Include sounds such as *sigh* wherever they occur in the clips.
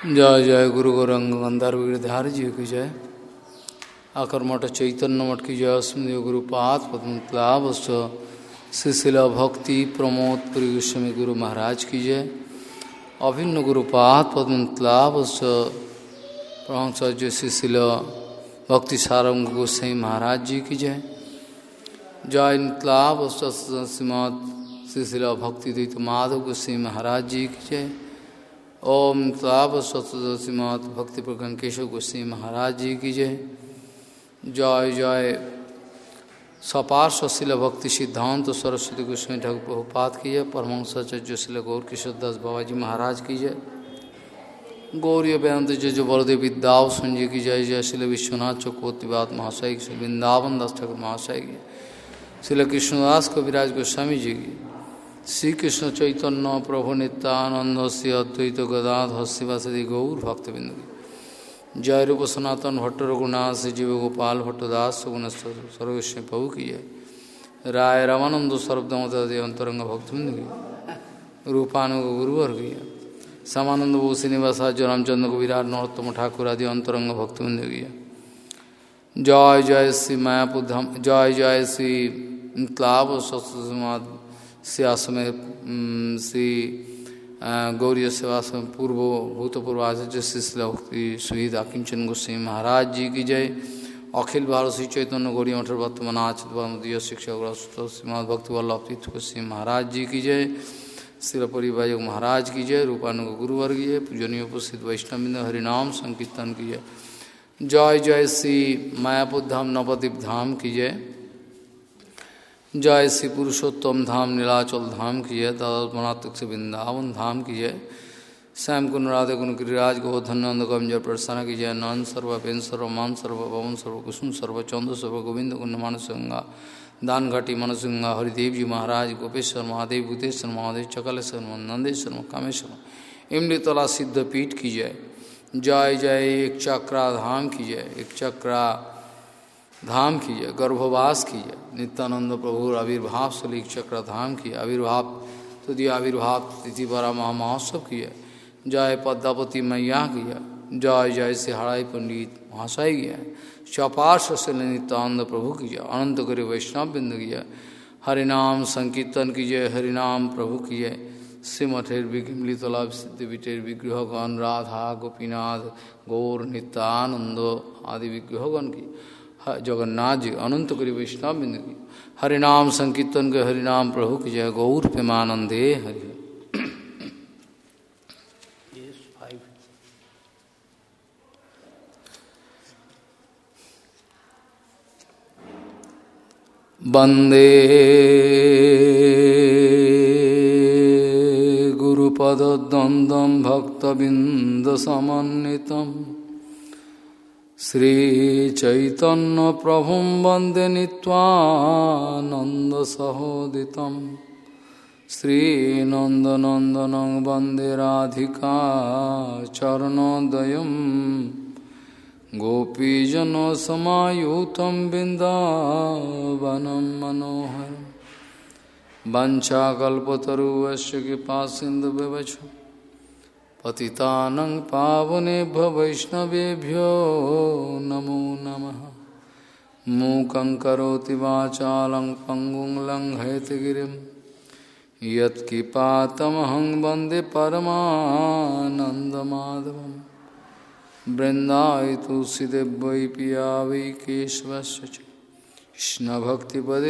जय जय गुरु गौरंग गंधर्व गिरधारी जी की जय। आकर मठ चैतन्य मठ की जय स्मृति गुरुपाद पद्मलाभस्व शिशिला भक्ति प्रमोद पुरी गोस्वामी गुरु महाराज की जय। अभिन्न गुरुपाद पद्मलाभस्व परमचर्य शिशिला भक्ति सारंग गोस्वामी महाराज जी की जय। जय नितलाभ श्रीमद शिशिला भक्ति द्वित माधव गोस्वामी महाराज जी की जय। ओम ताप सतसीमात भक्ति प्रकरण केशव गोस्वी महाराज जी की जय। जय जय। सपार शिल भक्ति सिद्धांत सरस्वती गोस्वामी ठाकुर प्रभुपात की जय। परमंसाचार्य शिल गौर किशोर दास बाबा जी महाराज की जय। गौरी बेअंत जय जो बलदेव विद्याव संजय की जय जय। शिल विश्वनाथ चकोतिवाद महाशय की वृंदावन दास ठाकुर महाशय की शिल कृष्णदास कविराज गोस्वामी जी की श्री कृष्ण चैतन्य प्रभु नित्यानंद से अद्वैत गदाध शिवासदि गौर भक्तबिंदु। जय रूप सनातन भट्ट रघुनाथ जीव गोपाल भट्टदास गुण सर्वेश्व प्रभु की जय। राय रामानंद सर्वदमदे अंतरंग भक्तबिंदु की रूपानुग गुरुवर की समानंद बहु श्रीनिवासाज रामचंद्र को विराट नरोत्तम ठाकुर आदि अंतरंग भक्तबिंदु की जय। जय श्री मायापुधम जय जय श्री क्लाब सत्समाद से आश्रम श्री गौरी सेवा पूर्व, भूतपूर्व आचार्य श्री सुविधा किंचन गोस्वामी महाराज जी की जय। अखिल भारत श्री चैतन्य गौरी मठ वर्तमान आचित शिक्षक श्रीमद भक्ति वल्लभ तीर्थ महाराज जी की जय। श्री परिवाजक महाराज की जय। रूपानुग गुरुवर्गीय पूजनीय उपस्थित वैष्णविंद हरिनाम संकीर्तन की जय। जय जय श्री मायापुर धाम नवद्वीप धाम की जय। जय श्री पुरुषोत्तम धाम, नीलाचल धाम की जय दादात्मनात्मक से वृंदावन धाम की जय श्याम कुन राधे कुन गिरिराज गोधन नंद गंजर प्रसन्न की जय नंद सर्व, पेन सर्व मान सर्व, पवन सर्व, कुसुम सर्व, चंद्र सर्व, गोविंद कुंड मानसंगा दान घाटी मनसंगा हरिदेव जी महाराज, गोपेश्वर महादेव भूतेश्वर महादेव, चकलेश्वर नंदेश्वर कामेश्वर सिद्ध पीठ की जय। जय जय, एक चक्रा धाम की जय, एक चक्रा धाम की जय गर्भवास की जय नित्यानंद प्रभु आविर्भाव सलीक चक्र धाम की आविर्भाव तुदि आविर्भाव तिथि बड़ा महामहोत्सव की है जय पद्मावती मैया की है जय जय से हड़ाई पंडित महाशय की है चौपार्श से नित्यानंद प्रभु की जय अनंत करे वैष्णव बिंद की हरिनाम संकीर्तन की जय हरिनाम प्रभु की जय श्रीमठेर विमलितला सिद्धिपीठेर विग्रहगण राधा गोपीनाथ, गौर नित्यानंद आदि विग्रहगण की जगन्नाथ जी अनंत करी वैष्णव हरिनाम संकीर्तन के हरिनाम प्रभु की जय गौर प्रेमानंदे हरि वंदे गुरुपद्वंदम भक्तबिंदसमन्वितम् श्रीचैतन्यप्रभुं वंदे नीत्वानन्दसहोदितं श्रीनन्दनन्दनं वंदे राधिका चरणोदयं। गोपीजनसमायुतं बिन्दावनं मनोहरं। वञ्चाकल्पतरुवस्य कृपा सिन्धुव्यवचम् पतितानं पावनेभ्य वैष्णवेभ्यो नमो नमः। मूकं करोति वाचालं पङ्गुं लङ्घयतगिरिं। यत्किपातमहं वंदे परमानन्दमाधवं बृन्दाय तुलसीदेव पिया वै केशवस्य च।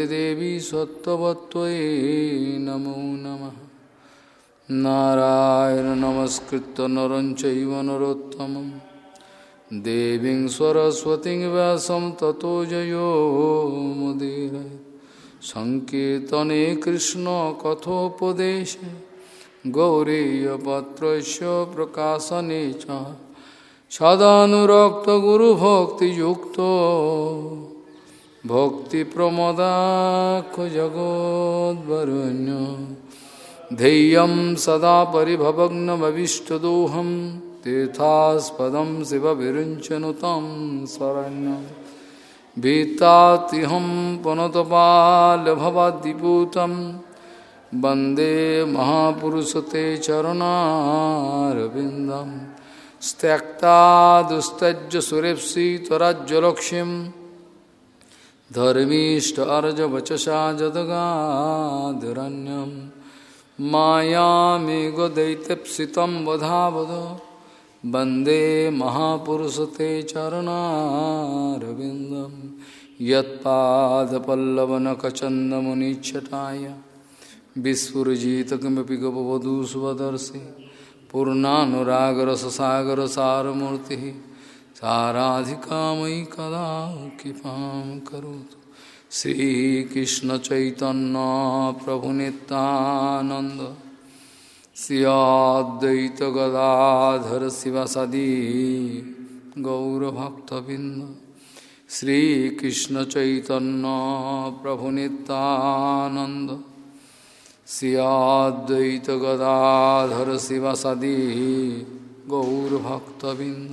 देवी सत्त्ववत्त्वयि नमो नमः। नारायण नमस्कृत नर चैव नरोत्तमं। देवीं सरस्वतीं व्यासं ततो जयो मुदीर। सङ्कीर्तने कृष्णकथोपदेशे गौरीयपत्रस्य प्रकाशने च। सदानुरक्तगुरुभक्तियुक्तो भक्तिप्रमदाख जगोद्वरुण्य। ध्येयं सदा परिभवग्नमविष्टदोहं तीर्थास्पदं शिवविरुञ्चनुतं शरण्यं। भीतातिहं पुनतपालभवद्दिपूतं वंदे महापुरुषते चरणारविन्दं। त्यक्ता दुस्तज सुरेप्सी त्वराज्वलक्ष्यम धर्मीष्ट वचसा जदगाधरण्यम मायामेघ दैत्यप्सितं वधावध वंदे महापुरुष ते चरणारविन्दं यत्पादपल्लवनखचन्दमुनिच्छटाय विस्फुरजित किमपि गपवधू पूर्णानुरागरससागरसारमूर्तिः। साराधिका मयि कदा कृपां करोतु। श्रीकृष्णचैतन्य प्रभुनितानन्द श्रियाद्वैत गदाधर शिवसदी गौरभक्तबिंद श्रीकृष्णचैतन्य प्रभुनितानन्द श्रियाद्वैत गदाधर शिवसदी गौरभक्तबिंद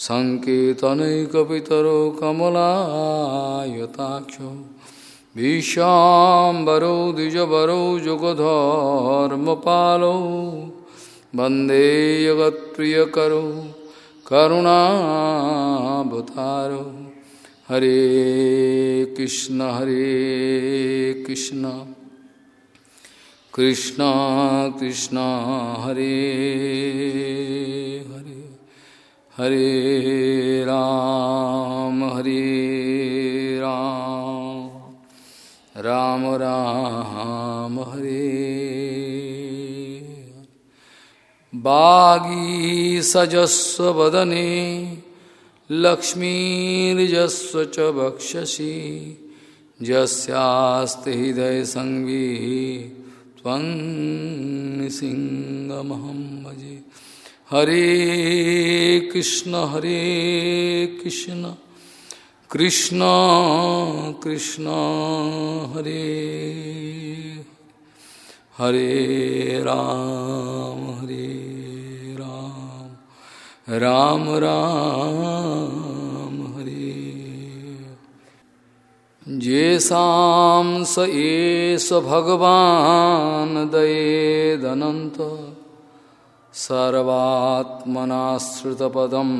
संकेतनैकपितरो कमलायताक्षो। भीष्याम्बरौ द्विजबरौ, जुगधर्मपालौ। वंदे जगत्प्रियकरो करुणाभतारो हरे कृष्ण हरे कृष्ण। कृष्ण कृष्ण, हरे हरे राम हरे राम। राम राम, हरे। बागी सजस्व वदने लक्ष्मीर्जस्व च बक्षसि। जस्यास्ते हृदय संवी सिंहमहं भजे। हरे कृष्ण हरे कृष्ण कृष्ण कृष्ण, हरे हरे राम हरे राम राम राम, हरे। येषां स एष भगवान् दयेदनन्त सर्वात्मनाश्रितपदं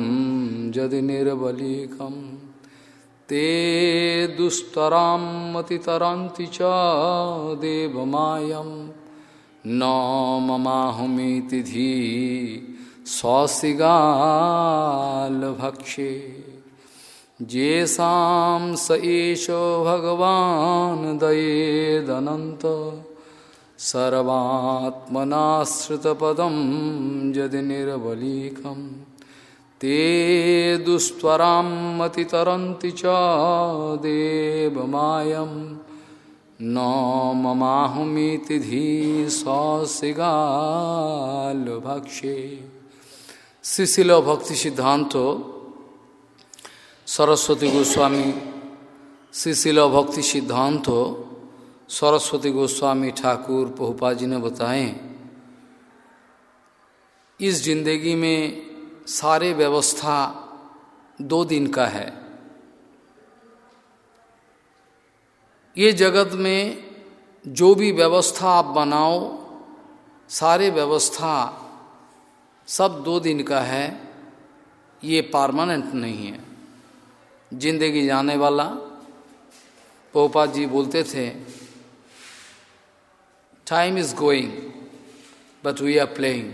यदि निर्बलीकं। ते दुस्तरां मतितरन्ति च न ममाहमिति धी स्वसिगालभक्षे। येषां स एषो भगवान् सर्वात्मनाश्रितपदं यदि निर्बलीकं ते दुस्त्वरां मतितरन्ति च देवमायं। न ममाहमिति धी ससिगालभक्षे। शिशिल भक्ति सिद्धांत, सरस्वती गोस्वामी शिशिल भक्ति सिद्धांत सरस्वती गोस्वामी ठाकुर पहुपा जी ने बताए, इस ज़िंदगी में सारे व्यवस्था दो दिन का है। ये जगत में जो भी व्यवस्था आप बनाओ, सारे व्यवस्था सब दो दिन का है, ये परमानेंट नहीं है। ज़िंदगी जाने वाला पोपा जी बोलते थे time is going but we are playing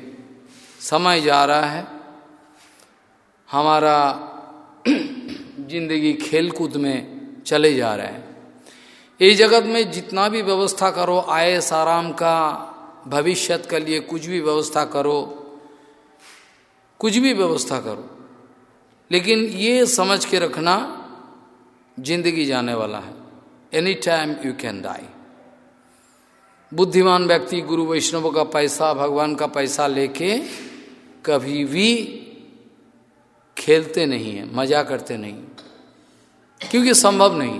समय जा रहा है। हमारा *clears throat* ज़िंदगी खेल कूद में चले जा रहा है। ये जगत में जितना भी व्यवस्था करो आय आराम का भविष्य के लिए कुछ भी व्यवस्था करो, कुछ भी व्यवस्था करो। लेकिन ये समझ के रखना ज़िंदगी जाने वाला है। Any time you can die बुद्धिमान व्यक्ति गुरु वैष्णव का पैसा, भगवान का पैसा लेके कभी भी खेलते नहीं है, मज़ा करते नहीं क्योंकि संभव नहीं।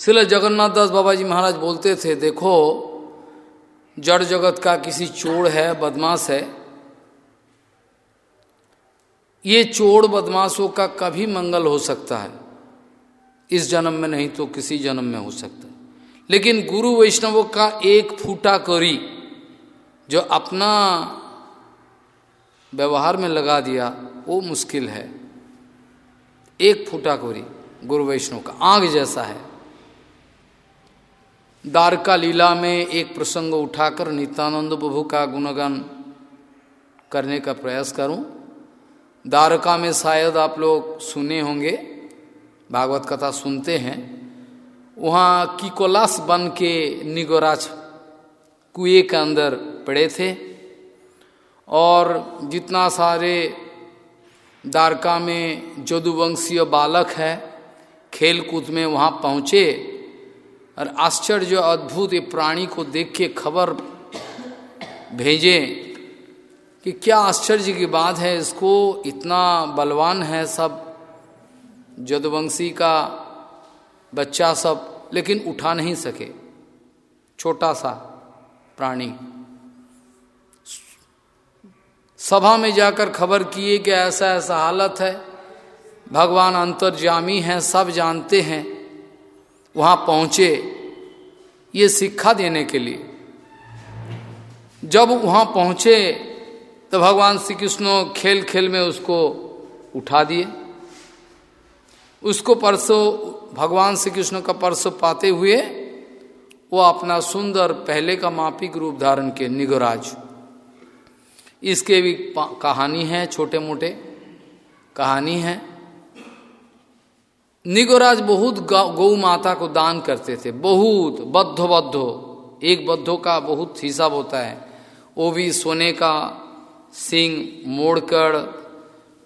सिले जगन्नाथ दास बाबा जी महाराज बोलते थे, देखो, जड़ जगत का किसी चोर है, बदमाश है। ये चोर बदमाशों का कभी मंगल हो सकता है। इस जन्म में नहीं तो किसी जन्म में हो सकता है। लेकिन गुरु वैष्णवों का एक फूटा करी जो अपना व्यवहार में लगा दिया, वो मुश्किल है। एक फूटा कोरी गुरु वैष्णव का, आग जैसा है। द्वारका लीला में एक प्रसंग उठाकर नित्यानंद प्रभु का गुणगान करने का प्रयास करूँ। द्वारका में शायद आप लोग सुने होंगे, भागवत कथा सुनते हैं। वहाँ किकोलास बन के निगोराज कुएँ के अंदर पड़े थे और जितना सारे द्वारका में जदुवंशीय बालक है खेल कूद में वहाँ पहुँचे और आश्चर्य अद्भुत ये प्राणी को देख के खबर भेजे कि क्या आश्चर्य की बात है, इसको इतना बलवान है सब जदुवंशी का बच्चा सब, लेकिन उठा नहीं सके। छोटा सा प्राणी। सभा में जाकर खबर किए कि ऐसा ऐसा हालत है। भगवान अंतर्जामी हैं, सब जानते हैं। वहाँ पहुँचे ये शिक्षा देने के लिए। जब वहाँ पहुँचे तो भगवान श्री कृष्ण खेल खेल में उसको उठा दिए। उसको परसों भगवान श्री कृष्ण का परसों पाते हुए वो अपना सुंदर पहले का मापिक रूप धारण के निगराज। इसके भी कहानी है छोटे मोटे कहानी है। निगोराज बहुत गौ माता को दान करते थे, बहुत बद्धो बद्धो एक बद्धो का बहुत हिसाब होता है। वो भी सोने का सिंह, मोड़कर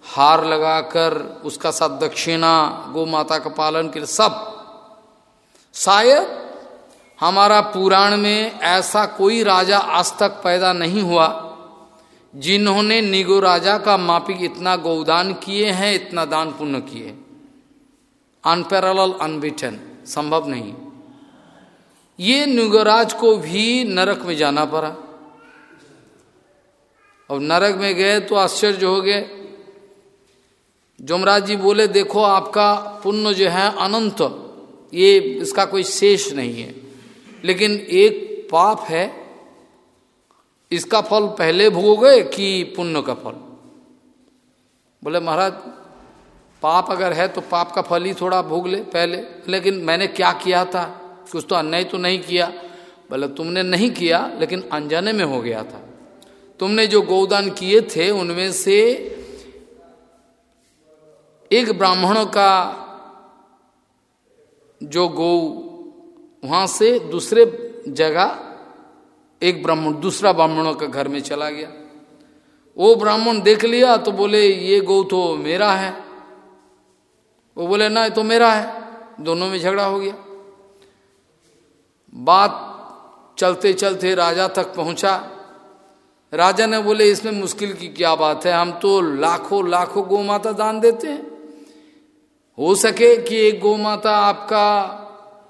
हार लगाकर उसका साथ दक्षिणा, गौ माता का पालन के सब। शायद हमारा पुराण में ऐसा कोई राजा आज तक पैदा नहीं हुआ, जिन्होंने निगो राजा का मापिक इतना गौदान किए हैं, इतना दान पुण्य किए। अनपैरल अनबिटन संभव नहीं। ये निगोराज को भी नरक में जाना पड़ा। और नरक में गए तो आश्चर्य हो गए। जमराज जी बोले, देखो, आपका पुण्य जो है अनंत। ये इसका कोई शेष नहीं है। लेकिन एक पाप है। इसका फल पहले भोगोगे कि पुण्य का फल। बोले, महाराज, पाप अगर है तो पाप का फल ही थोड़ा भोग ले पहले। लेकिन मैंने क्या किया था? कुछ तो अन्याय तो नहीं किया। बोले तुमने नहीं किया, लेकिन अनजाने में हो गया था। तुमने जो गोदान किए थे, उनमें से एक ब्राह्मणों का जो गौ वहाँ से दूसरे जगह एक ब्राह्मण, दूसरा ब्राह्मणों के घर में चला गया। वो ब्राह्मण देख लिया तो बोले, ये गौ तो मेरा है। वो बोले ना तो मेरा है। दोनों में झगड़ा हो गया। बात चलते चलते राजा तक पहुँचा। राजा ने बोले, इसमें मुश्किल की क्या बात है? हम तो लाखों लाखों गौ माता दान देते हैं। हो सके कि एक गौ माता आपका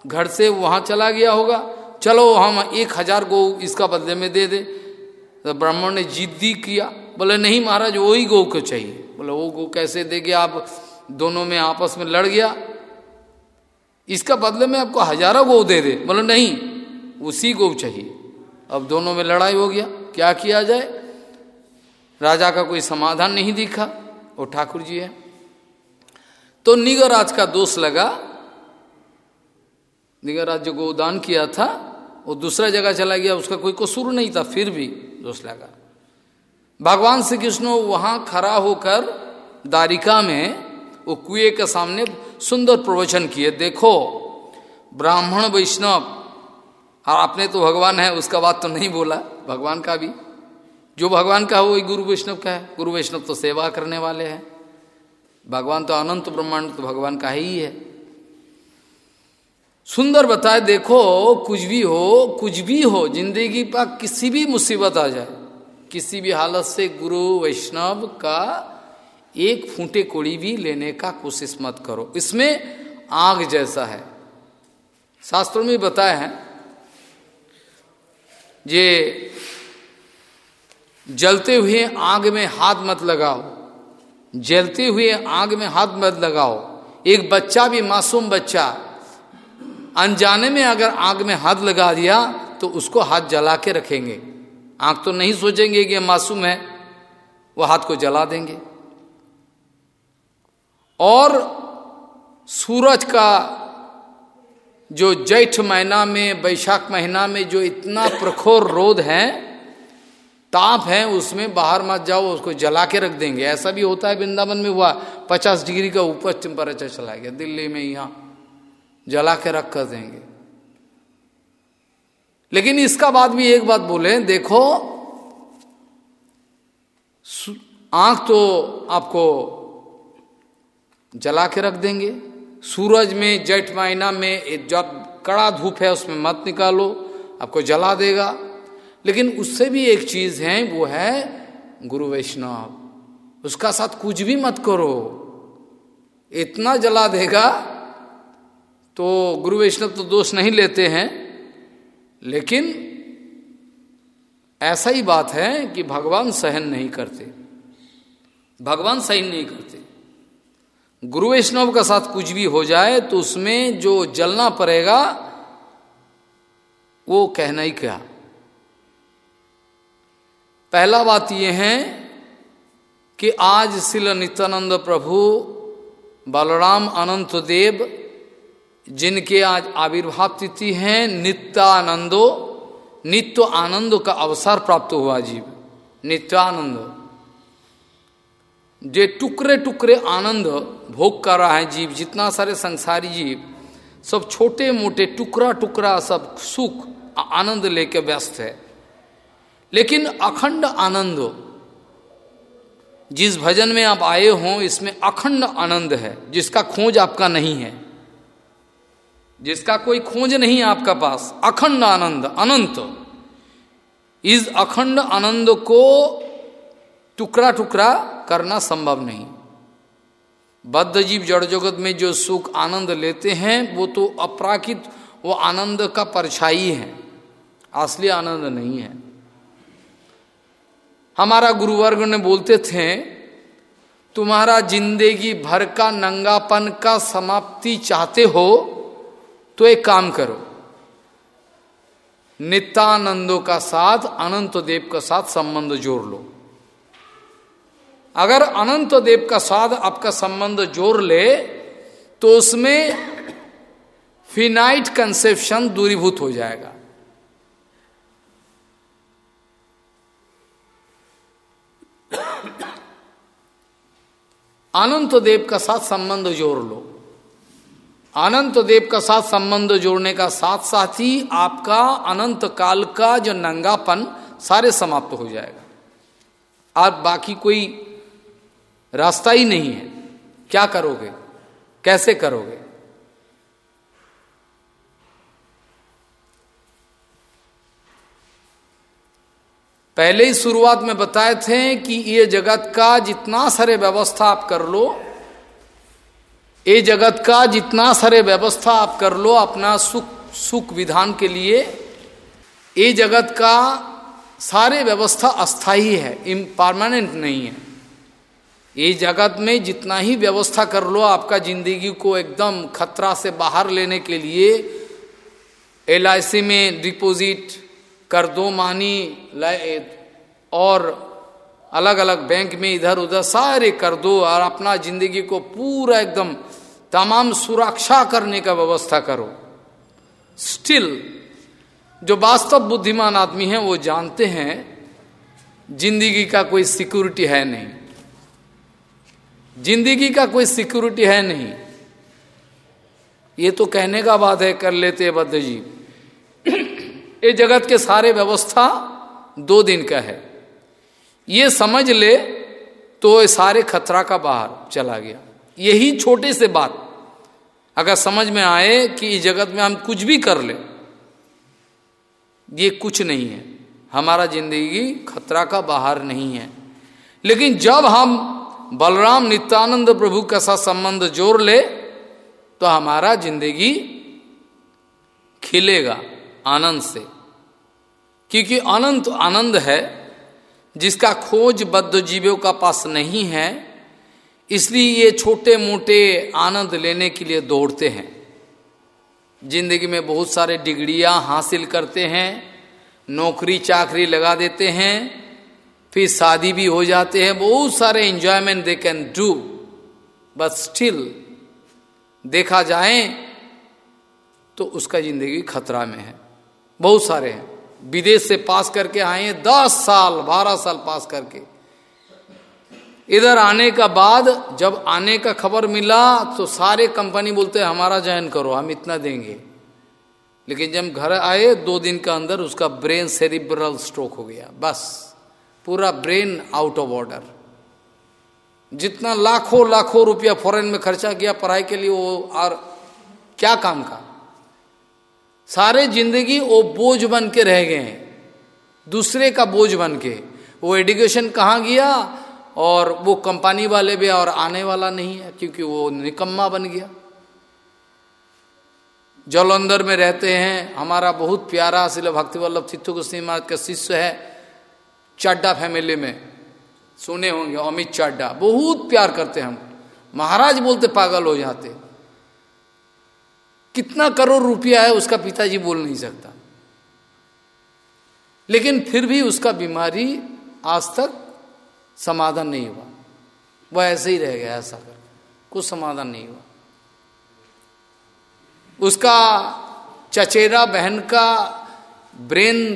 घर से वहाँ चला गया होगा। चलो, हम एक हज़ार गौ इसका बदले में दे दे। तो ब्राह्मण ने जिद्दी किया। बोले, नहीं महाराज, वही गौ को चाहिए। बोले, वो गौ कैसे देगे? आप दोनों में आपस में लड़ गया। इसका बदले में आपको हज़ारों गौ दे दे। बोले, नहीं, उसी गौ चाहिए। अब दोनों में लड़ाई हो गया। क्या किया जाए? राजा का कोई समाधान नहीं दिखा। वो ठाकुर जी है। तो निगराज का दोष लगा। निगराज जो गोदान किया था, वो दूसरा जगह चला गया, उसका कोई कसूर नहीं था, फिर भी दोष लगा। भगवान श्री कृष्ण वहाँ खड़ा होकर दारिका में, वो कुएँ के सामने सुंदर प्रवचन किए, देखो, ब्राह्मण वैष्णव, और आपने तो भगवान है, उसका बात तो नहीं बोला, भगवान का भी। जो भगवान का हो, वही गुरु वैष्णव का है। गुरु वैष्णव तो सेवा करने वाले हैं। भगवान तो अनंत ब्रह्मांड तो भगवान का ही है। सुंदर बताए, देखो, कुछ भी हो, कुछ भी हो, ज़िंदगी पर किसी भी मुसीबत आ जाए, किसी भी हालत से गुरु वैष्णव का एक फूटे कोड़ी भी लेने का कोशिश मत करो। इसमें आग जैसा है। शास्त्रों में बताया है ये जलते हुए आग में हाथ मत लगाओ। जलते हुए आग में हाथ मत लगाओ। एक बच्चा भी मासूम बच्चा, अनजाने में अगर आग में हाथ लगा दिया तो उसको हाथ जला के रखेंगे। आँख तो नहीं सोचेंगे कि मासूम है, वो हाथ को जला देंगे। और सूरज का जो जैठ महीना में वैशाख महीना में जो इतना प्रखोर रोध है ताप है उसमें, बाहर मत जाओ, उसको जला के रख देंगे। ऐसा भी होता है वृंदावन में हुआ, पचास डिग्री का ऊपर टेम्परेचर चला गया, दिल्ली में यहाँ जला के रख कर देंगे। लेकिन इसका बाद भी एक बात बोले, देखो आँख तो आपको जला के रख देंगे। सूरज में, जेठ महीना में, जब कड़ा धूप है, उसमें मत निकालो, आपको जला देगा। लेकिन उससे भी एक चीज़ है, वो है गुरु वैष्णव। उसका साथ कुछ भी मत करो। इतना जला देगा तो गुरु वैष्णव तो दोष नहीं लेते हैं। लेकिन ऐसा ही बात है कि भगवान सहन नहीं करते। भगवान सहन नहीं करते। गुरु वैष्णव का साथ कुछ भी हो जाए तो उसमें जो जलना पड़ेगा, वो कहना ही क्या? पहला बात यह है कि आज शिल नित्यानंद प्रभु बलराम अनंत देव, जिनके आज आविर्भाव तिथि है नित्यानंदो, नित्य आनंद का अवसर प्राप्त हुआ जीव, नित्यानंद। जे टुकड़े टुकड़े आनंद भोग कर रहा है जीव, जितना सारे संसारी जीव, सब छोटे मोटे टुकड़ा टुकड़ा सब सुख, आनंद लेके व्यस्त है। लेकिन अखंड आनंद, जिस भजन में आप आए हो, इसमें अखंड आनंद है, जिसका खोज आपका नहीं है। जिसका कोई खोज नहीं है आपका पास, अखंड आनंद, अनंत। इस अखंड आनंद को टुकड़ा टुकड़ा करना संभव नहीं। बद्ध जीव जड़ जगत में जो सुख आनंद लेते हैं, वो तो अपराकित, वो आनंद का परछाई है, असली आनंद नहीं है। हमारा गुरुवर्ग ने बोलते थे, तुम्हारा ज़िंदगी भर का नंगापन का समाप्ति चाहते हो तो एक काम करो। नित्यानंदों का साथ, अनंत देव का साथ संबंध जोड़ लो। अगर अनंत देव का साथ आपका संबंध जोड़ ले तो उसमें फिनाइट कंसेप्शन दूरीभूत हो जाएगा। अनंत देव का साथ संबंध जोड़ लो। अनंत देव का साथ संबंध जोड़ने का साथ साथ ही आपका अनंत काल का जो नंगापन सारे समाप्त हो जाएगा। आप बाकी कोई रास्ता ही नहीं है। क्या करोगे? कैसे करोगे? पहले ही शुरुआत में बताए थे कि ये जगत का जितना सारे व्यवस्था आप कर लो, ये जगत का जितना सारे व्यवस्था आप कर लो अपना सुख सुख विधान के लिए, ये जगत का सारे व्यवस्था अस्थाई है, इम, परमानेंट नहीं है। ये जगत में जितना ही व्यवस्था कर लो आपका ज़िंदगी को एकदम खतरा से बाहर लेने के लिए, एलआईसी में डिपोजिट कर दो मानी और अलग अलग बैंक में इधर उधर सारे कर दो और अपना ज़िंदगी को पूरा एकदम तमाम सुरक्षा करने का व्यवस्था करो। स्टिल जो वास्तव बुद्धिमान आदमी है, वो जानते हैं, ज़िंदगी का कोई सिक्योरिटी है नहीं। ज़िंदगी का कोई सिक्योरिटी है नहीं। ये तो कहने का बात है कर लेते बद्ध जी। ये जगत के सारे व्यवस्था दो दिन का है। ये समझ ले तो ये सारे खतरा का बाहर चला गया। यही छोटे से बात। अगर समझ में आए कि इस जगत में हम कुछ भी कर ले, ये कुछ नहीं है। हमारा ज़िंदगी खतरा का बाहर नहीं है। लेकिन जब हम बलराम नित्यानंद प्रभु के साथ संबंध जोड़ ले तो हमारा ज़िंदगी खिलेगा। आनंद से। क्योंकि अनंत आनंद है, जिसका खोज बद्ध जीवों का पास नहीं है, इसलिए ये छोटे मोटे आनंद लेने के लिए दौड़ते हैं। ज़िंदगी में बहुत सारे डिग्रियाँ हासिल करते हैं नौकरी चाकरी लगा देते हैं, फिर शादी भी हो जाते हैं, बहुत सारे enjoyment they can do but still देखा जाए तो उसका ज़िंदगी खतरा में है। बहुत सारे हैं। विदेश से पास करके आए दस साल, बारह साल पास करके। इधर आने का बाद जब आने का खबर मिला तो सारे कंपनी बोलते हैं हमारा ज्वाइन करो, हम इतना देंगे। लेकिन जब घर आए, दो दिन का अंदर उसका ब्रेन सेरिब्रल स्ट्रोक हो गया। बस, पूरा ब्रेन आउट ऑफ़ ऑर्डर। जितना लाखों लाखों रुपया फॉरेन में खर्चा किया, पढ़ाई के लिए वो और क्या काम का? सारे ज़िंदगी वो बोझ बन के रह गए हैं। दूसरे का बोझ बन के। वो एडुकेशन कहाँ गया और वो कंपनी वाले भी और आने वाला नहीं है क्योंकि वो निकम्मा बन गया। जलंधर में रहते हैं। हमारा बहुत प्यारा शिल भक्ति वल्लभ चित्तू गोस्वामी महाराज का शिष्य है चाड्डा फैमिली में। सुने होंगे, अमित चाड्डा। बहुत प्यार करते हैं हम। महाराज बोलते पागल हो जाते। कितना करोड़ रुपया है उसका पिताजी बोल नहीं सकता। लेकिन फिर भी उसका बीमारी आज तक समाधान नहीं हुआ। वह ऐसे ही रह गया ऐसा कर कुछ समाधान नहीं हुआ। उसका चचेरा बहन का ब्रेन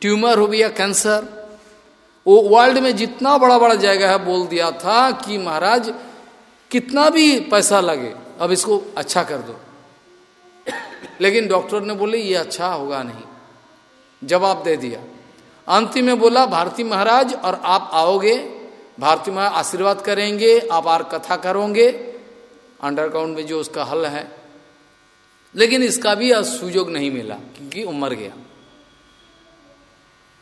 ट्यूमर हो गया, कैंसर। वो वर्ल्ड में जितना बड़ा बड़ा जगह है, बोल दिया था कि महाराज, कितना भी पैसा लगे अब इसको अच्छा कर दो। लेकिन डॉक्टर ने बोले, ये अच्छा होगा नहीं। जवाब दे दिया। अंतिम में बोला, भारती महाराज, और आप आओगे, भारती महाराज आशीर्वाद करेंगे, आप आर कथा करोगे। अंडरग्राउंड में जो उसका हल है। लेकिन इसका भी सुयोग नहीं मिला, क्योंकि उमर गया।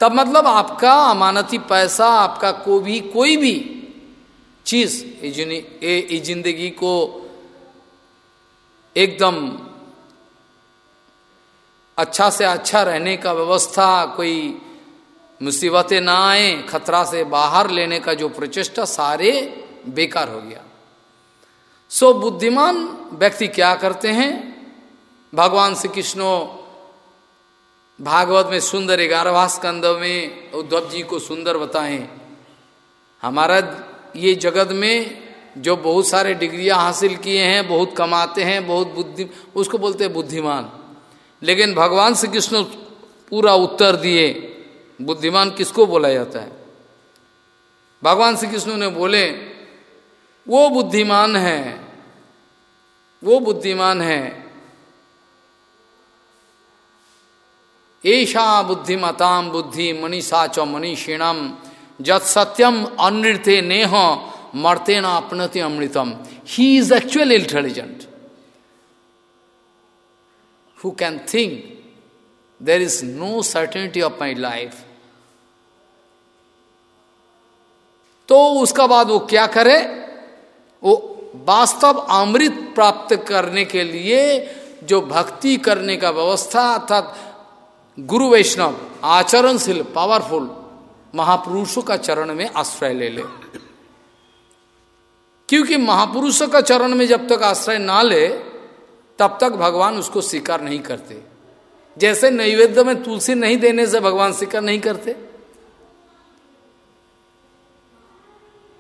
तब मतलब आपका अमानती पैसा, आपका को भी, कोई भी चीज़ ये ज़िंदगी को एकदम अच्छा से अच्छा रहने का व्यवस्था, कोई मुसीबतें ना आए, खतरा से बाहर लेने का जो प्रचेष्टा सारे बेकार हो गया। सो बुद्धिमान व्यक्ति क्या करते हैं? भगवान श्री कृष्ण भागवत में सुंदर ग्यारहवा स्कंद में उद्धव जी को सुंदर बताएँ, हमारा ये जगत में जो बहुत सारे डिग्रियाँ हासिल किए हैं, बहुत कमाते हैं, बहुत बुद्धि, उसको बोलते हैं बुद्धिमान। लेकिन भगवान श्री कृष्ण पूरा उत्तर दिए, बुद्धिमान किसको बोला जाता है? भगवान श्री कृष्ण ने बोले, वो बुद्धिमान है, वो बुद्धिमान है ऐशा बुद्धिमताम बुद्धि मनीषा च मनीषिणम जत सत्यम अनृत्य नेह मरते ना अपनति अमृतम। He is actual intelligent who can think there is no certainty of my life तो उसका बाद वो क्या करे? वो वास्तव अमृत प्राप्त करने के लिए जो भक्ति करने का व्यवस्था अर्थात गुरु वैष्णव, आचरणशील पावरफुल महापुरुषों का चरण में आश्रय ले ले। क्योंकि महापुरुषों का चरण में जब तक आश्रय ना ले, तब तक भगवान उसको स्वीकार नहीं करते। जैसे नैवेद्य में तुलसी नहीं देने से भगवान स्वीकार नहीं करते।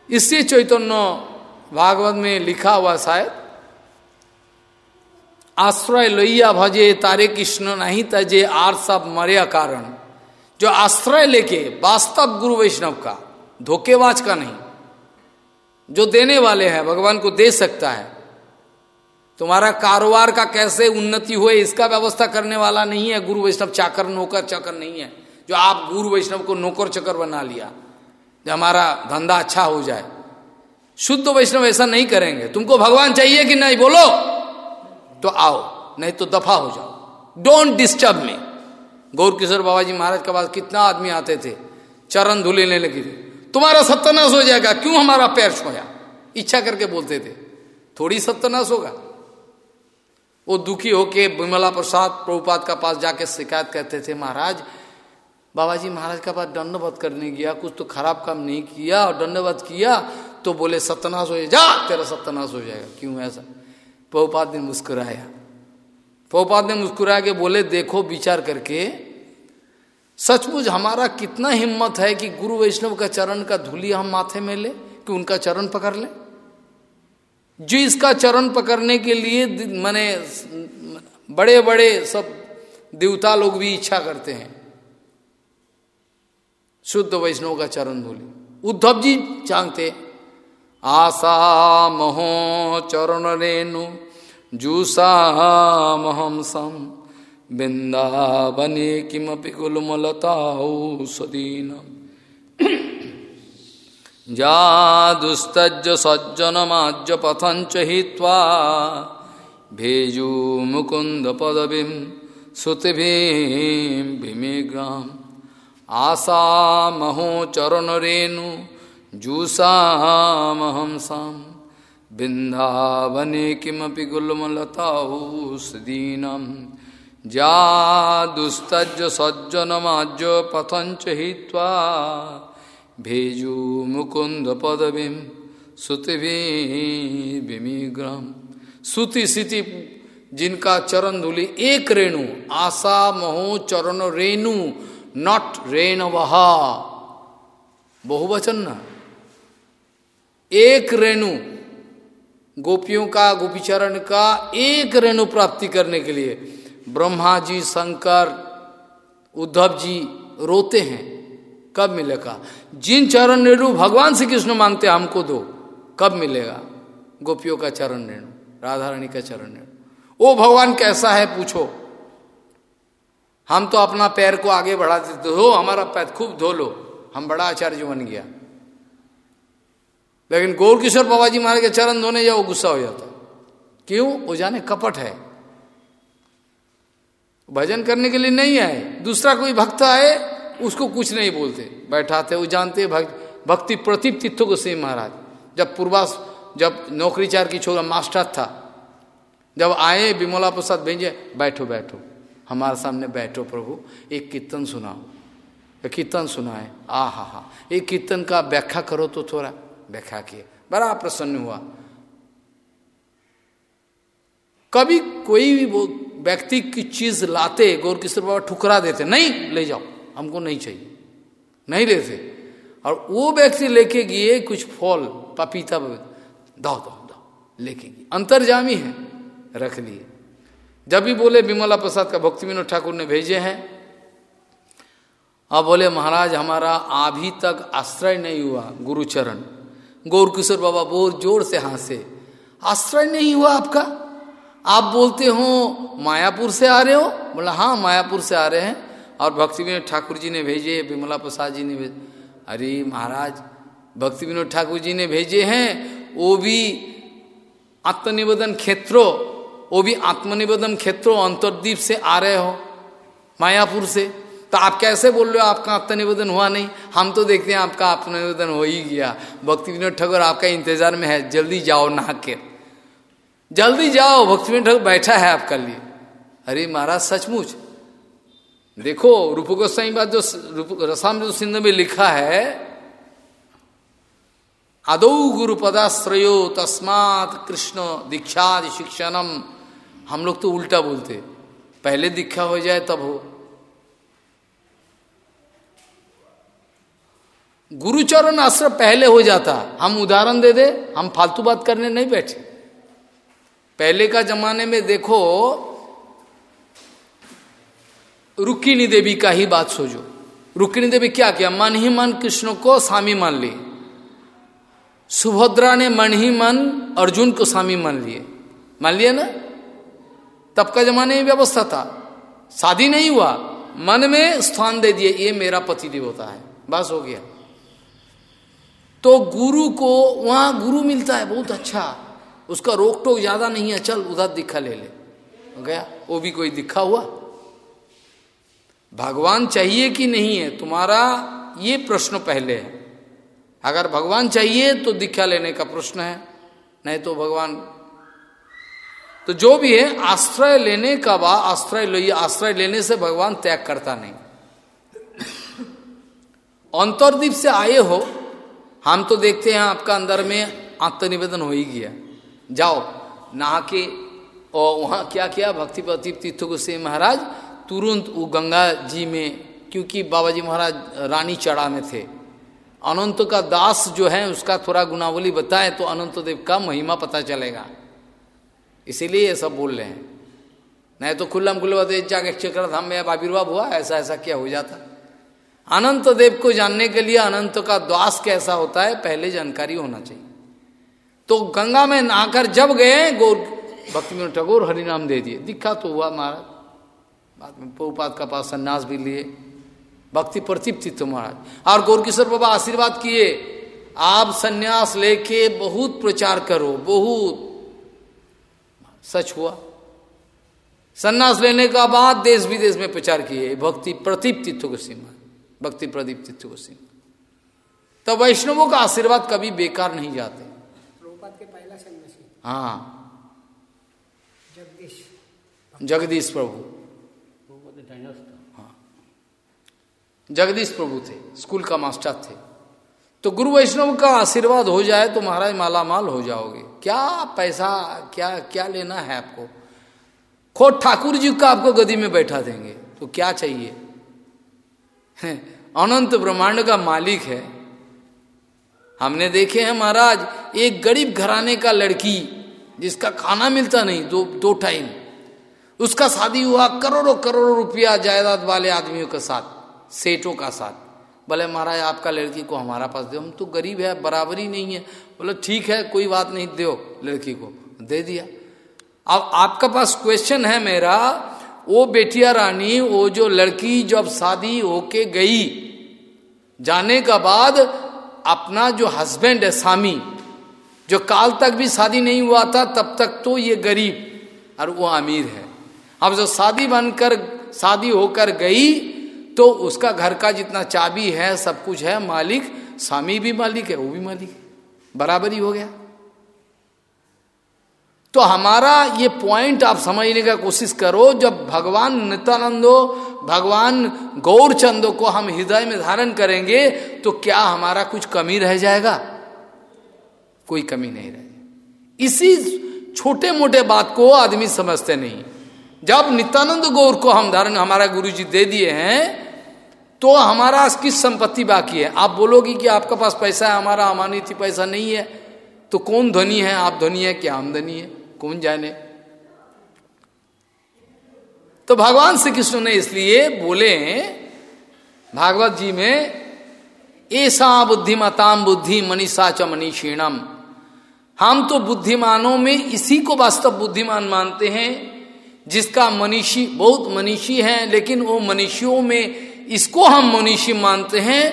इससे चैतन्य भागवत में लिखा हुआ शायद, आश्रय लोहिया भजे तारे कृष्ण नहीं तजे आर सब मरे कारण जो आश्रय लेके वास्तव गुरु वैष्णव का, धोखेबाज का नहीं। जो देने वाले हैं, भगवान को दे सकता है। तुम्हारा कारोबार का कैसे उन्नति हुए, इसका व्यवस्था करने वाला नहीं है। गुरु वैष्णव चाकर, नौकर चाकर नहीं है। जो आप गुरु वैष्णव को नौकर चकर बना लिया, जो हमारा धंधा अच्छा हो जाए। शुद्ध वैष्णव ऐसा नहीं करेंगे। तुमको भगवान चाहिए कि नहीं, बोलो। तो आओ, नहीं तो दफ़ा हो जाओ। डोंट डिस्टर्ब मी गौर किशोर बाबा जी महाराज के पास कितना आदमी आते थे। चरण धुले लेने के लिए तुम्हारा सत्यानाश हो जाएगा। क्यों हमारा पैर छोया इच्छा करके बोलते थे। थोड़ी सत्यानाश होगा। वो दुखी होके विमला प्रसाद प्रभुपाद का पास जाके शिकायत करते थे, महाराज बाबा जी महाराज का पास दंडवत करने गया, कुछ तो खराब काम नहीं किया और दंडवत किया तो बोले, सत्यानाश हो जा, तेरा सत्यानाश हो जाएगा। क्यों ऐसा? प्रभुपाद ने मुस्कुराया। प्रभुपाद ने मुस्कुरा के बोले, देखो, विचार करके सचमुच हमारा कितना हिम्मत है कि गुरु वैष्णव का चरण का धूली हम माथे में ले, कि उनका चरण पकड़ ले। जो इसका चरण पकड़ने के लिए मैंने बड़े बड़े सब देवता लोग भी इच्छा करते हैं। शुद्ध वैष्णव का चरण धूली। उद्धव जी चाहते आशा महो चरण रेणु जूसामहम सम वृंदावने किमपि कुलमलताऊसदीनम *clears throat* जादुस्तज सज्जनमाज्य पथंच हित्वा भेजू मुकुंद पदवीं श्रुतिभीं विमेग्राम आशा महो चरण रेणु जूसामहम साम बिन्दावने किमपि गुल्मलताहुसदीनं जादुस्तज सज्जनमाज्य पथंच हित्वा भेजू मुकुंद पदवीं श्रुतिभिग्रम श्रुति स्थिति जिनका चरण धूलि एक रेणु, आशा, महो, चरण रेणु, नॉट रेण वहा बहुवचन न। एक रेणु, गोपियों का, गोपीचरण का एक रेणु प्राप्ति करने के लिए ब्रह्मा जी शंकर उद्धव जी रोते हैं। कब मिलेगा? जिन चरण रेणु भगवान श्री कृष्ण मांगते हमको दो। कब मिलेगा? गोपियों का चरण रेणु राधा रानी का चरण रेणु ओ भगवान, कैसा है? पूछो। हम तो अपना पैर को आगे बढ़ा देते हो, हमारा पैर खूब धो लो। हम बड़ा आचार्य बन गया। लेकिन गौर किशोर बाबा जी महाराज के चरण धोने जाओ, गुस्सा हो जाता। क्यों? वो जाने कपट है। भजन करने के लिए नहीं आए, दूसरा कोई भक्त आए, उसको कुछ नहीं बोलते। बैठाते, वो जानते भक्त, भक्ति प्रतीप तित्व को सिंह महाराज। जब पूर्वास, जब नौकरी चार की छोरा मास्टर था, जब आए, विमला प्रसाद भेजे, बैठो बैठो, हमारे सामने बैठो प्रभु, एक कीर्तन सुनाओ। एक कीर्तन सुनाए आ हा हा एक कीर्तन का व्याख्या करो तो थोड़ा, व्याख्या किए। बड़ा प्रसन्न हुआ। कभी कोई भी व्यक्ति की चीज़ लाते, गौर किशोर बाबा ठुकरा देते, नहीं, ले जाओ, हमको नहीं चाहिए, नहीं लेते और वो व्यक्ति लेके गए कुछ फल, पपीता दो दो दो लेके गए। अंतर्जामी है, रख लिए। जब भी बोले, विमला प्रसाद का भक्ति विनोद ठाकुर ने भेजे हैं। अब बोले, महाराज, हमारा अभी तक आश्रय नहीं हुआ, गुरुचरण। गौर किशोर बाबा बहुत ज़ोर से हंसे, आश्रय नहीं हुआ आपका? आप बोलते हो, मायापुर से आ रहे हो? बोला हाँ मायापुर से आ रहे हैं। और भक्ति विनोद ठाकुर जी ने भेजे, विमला प्रसाद जी ने भेजे। अरे महाराज भक्ति विनोद ठाकुर जी ने भेजे हैं, वो भी आत्मनिवेदन क्षेत्रों, वो भी आत्मनिवेदन क्षेत्रों अंतर्दीप से आ रहे हो, मायापुर से। तो आप कैसे बोल रहे हो, आपका आत्मनिवेदन हुआ नहीं? हम तो देखते हैं आपका आत्मनिवेदन हो ही गया। भक्ति विनोद ठाकुर, आपका इंतज़ार में है, जल्दी जाओ नहा के। जल्दी जाओ भक्ति विनोद ठाकुर बैठा है आपका लिए। अरे महाराज, सचमुच? देखो रूप गोस्वाई बात जो रसाम जो सिंध में लिखा है, आदौ गुरु पदाश्रयो तस्मात कृष्ण दीक्षा शिक्षणम। हम लोग तो उल्टा बोलते, पहले दीक्षा हो जाए तब हो। गुरुचरण आश्रय पहले हो जाता। हम उदाहरण दे दे, हम फालतू बात करने नहीं बैठे। पहले का जमाने में देखो रुक्किणी देवी का ही बात सोचो। रुक्किणी देवी क्या किया? मन ही मन कृष्ण को स्वामी मान ली सुभद्रा ने मन ही मन अर्जुन को स्वामी मान लिए। मान लिया ना? तब का जमाने में व्यवस्था था। शादी नहीं हुआ। मन में स्थान दे दिए, ये मेरा पति देवता है। बस हो गया। तो गुरु को, वहाँ गुरु मिलता है, बहुत अच्छा। उसका रोक टोक ज़्यादा नहीं है, चल उधर दिखा ले ले। गया? वो भी कोई दिखा हुआ? भगवान चाहिए कि नहीं है? तुम्हारा ये प्रश्न पहले है। अगर भगवान चाहिए तो दीक्षा लेने का प्रश्न है, नहीं तो भगवान तो जो भी है, आश्रय लेने का बाद आश्रय लो आश्रय लेने से भगवान त्याग करता नहीं। अंतरदीप से आए हो, हम तो देखते हैं आपका अंदर में आत्मनिवेदन हो ही गया। जाओ नहा के और वहाँ क्या किया? भक्ति प्रतीप तीर्थ गोस्वी महाराज, तुरंत वो गंगा जी में, क्योंकि बाबा जी महाराज रानी चढ़ा में थे। अनंत का दास जो है, उसका थोड़ा गुनावली बताए तो अनंत देव का महिमा पता चलेगा। इसीलिए ये सब बोल रहे हैं। नहीं तो खुल्लम खुल्ला जाके चक्र धाम में आविर्भाव हुआ, ऐसा ऐसा क्या हो जाता? अनंत देव को जानने के लिए अनंत का द्वास कैसा होता है, पहले जानकारी होना चाहिए। तो गंगा में नहाकर जब गए, गौर भक्ति में टगोर हरिनाम दे दिए। दिखा तो हुआ महाराज। बाद में पौपात का पास संन्यास भी लिए। भक्ति प्रतीप्ति तो महाराज। और गौरकिशोर बाबा आशीर्वाद किए। आप संन्यास लेके बहुत प्रचार करो, बहुत। सच हुआ। संन्यास लेने का बाद देश विदेश में प्रचार किए। भक्ति प्रतीप तीर्थ को सीमा भक्ति प्रदीप तीर्थ को सीमा तो वैष्णवों का आशीर्वाद कभी बेकार नहीं जाते। हाँ। जगदीश। प्रभु। हाँ जगदीश प्रभु थे स्कूल का मास्टर थे। तो गुरु वैष्णव का आशीर्वाद हो जाए तो महाराज माला माल हो जाओगे। क्या पैसा क्या क्या लेना है आपको? खोट ठाकुर जी का आपको गदी में बैठा देंगे तो क्या चाहिए? अनंत ब्रह्मांड का मालिक है। हमने देखे हैं महाराज, एक गरीब घराने का लड़की, जिसका खाना मिलता नहीं दो दो टाइम। उसका शादी हुआ करोड़ों करोड़ों रुपया जायदाद वाले आदमियों के साथ, सेठों का साथ। बोले, महाराज, आपका लड़की को हमारा पास दो, हम तो गरीब है, बराबरी नहीं है। बोले, ठीक है, कोई बात नहीं, दो लड़की को। दे दिया। अब आपका पास क्वेश्चन है मेरा वो बेटिया रानी वो जो लड़की जब शादी होके गई, जाने का बाद अपना जो हस्बैंड है स्वामी जो काल तक भी शादी नहीं हुआ था, तब तक तो ये गरीब और वो अमीर है। अब जो शादी बनकर, शादी होकर गई तो उसका घर का जितना चाबी है, सब कुछ है, मालिक स्वामी भी मालिक है, वो भी मालिक है। बराबरी हो गया। तो हमारा ये पॉइंट आप समझने का कोशिश करो, जब भगवान नित्यानंदो भगवान गौरचंदो को हम हृदय में धारण करेंगे तो क्या हमारा कुछ कमी रह जाएगा? कोई कमी नहीं रहे इसी छोटे मोटे बात को आदमी समझते नहीं। जब नित्यानंद गौर को हम धारण हमारा गुरु जी दे दिए हैं तो हमारा किस संपत्ति बाकी है? आप बोलोगे कि आपका पास पैसा है, हमारा अमानित पैसा नहीं है तो कौन धनी है? आप धनी है, क्या हम धनी है? कौन जाने? तो भगवान श्री कृष्ण ने इसलिए बोले, भागवत जी में ऐसा बुद्धिमताम बुद्धि मनीषा च मनीषीणम। हम तो बुद्धिमानों में इसी को वास्तव बुद्धिमान मानते हैं, जिसका मनीषी बहुत मनीषी है, लेकिन वो मनीषियों में इसको हम मनीषी मानते हैं,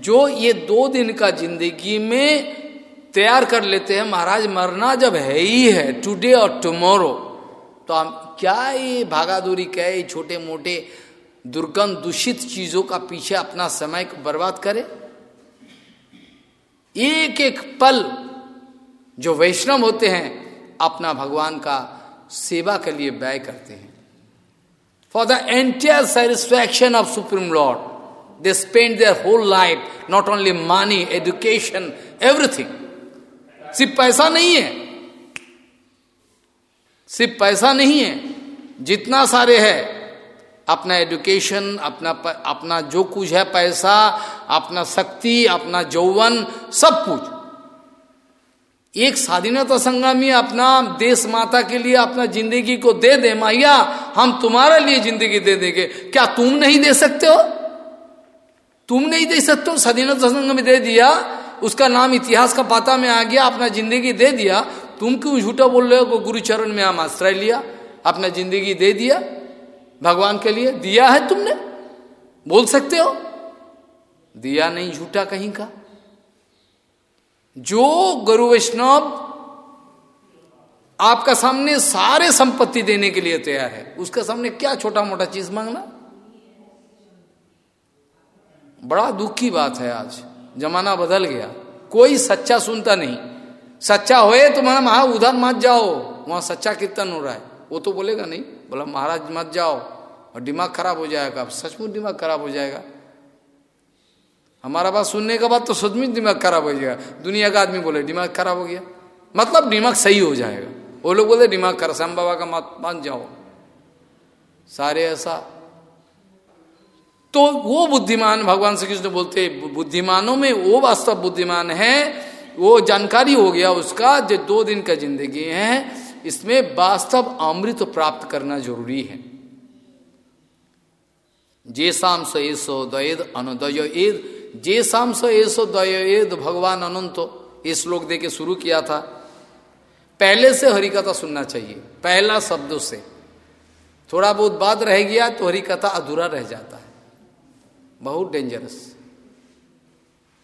जो ये दो दिन का ज़िंदगी में तैयार कर लेते हैं, महाराज, मरना जब है ही है टुडे और टुमोरो तो हम क्या ये भागादौरी क्या ये छोटे मोटे दुर्गंध दूषित चीज़ों का पीछे अपना समय बर्बाद करे? एक एक पल जो वैष्णव होते हैं, अपना भगवान का सेवा के लिए व्यय करते हैं। For the entire satisfaction of supreme lord they spend their whole life not only money education everything सिर्फ़ पैसा नहीं है। सिर्फ़ पैसा नहीं है, जितना सारे है, अपना एजुकेशन अपना अपना जो कुछ है पैसा, अपना शक्ति, अपना जौवन सब कुछ। एक स्वाधीनता संग्रामी अपना देश माता के लिए अपना ज़िंदगी को दे दे मैया हम तुम्हारे लिए ज़िंदगी दे देंगे। क्या तुम नहीं दे सकते हो? तुम नहीं दे सकते हो? स्वाधीनता संग्रामी दे दिया, उसका नाम इतिहास का पाता में आ गया, अपना ज़िंदगी दे दिया। तुम क्यों झूठा बोल रहे हो गुरु चरण में हम आश्रय लिया, अपना ज़िंदगी दे दिया, भगवान के लिए दिया है तुमने? बोल सकते हो? दिया नहीं, झूठा कहीं का? जो गुरु वैष्णव आपका सामने सारे संपत्ति देने के लिए तैयार है, उसके सामने क्या छोटा मोटा चीज़ मांगना? बड़ा दुख की बात है आज, जमाना बदल गया, कोई सच्चा सुनता नहीं। सच्चा होए तो मैंने महा उधर मत जाओ। वहाँ सच्चा कीर्तन हो रहा है। वो तो बोलेगा, नहीं। बोला, महाराज, मत जाओ और दिमाग खराब हो जाएगा। सचमुच दिमाग खराब हो जाएगा। हमारा बात सुनने के बाद तो सचमुच दिमाग खराब हो जाएगा। दुनिया का आदमी बोले, दिमाग खराब हो गया। मतलब दिमाग सही हो जाएगा। वो लोग बोले, दिमाग खराब, श्याम बाबा का मत मान जाओ। सारे ऐसा। तो वो बुद्धिमान, भगवान श्री कृष्ण बोलते बुद्धिमानों में वो वास्तव बुद्धिमान है वो जानकारी हो गया उसका जो दो दिन का ज़िंदगी है, इसमें वास्तव अमृत प्राप्त करना ज़रूरी है। जे शाम स एसो दयेद अनुदयेद जेसाम स एसो दयेद भगवान अनंत। ये श्लोक दे के शुरू किया था। पहले से हरिकथा सुनना चाहिए, पहला शब्दों से। थोड़ा बहुत बात रह गया तो हरिकथा अधूरा रह जाता है। बहुत डेंजरस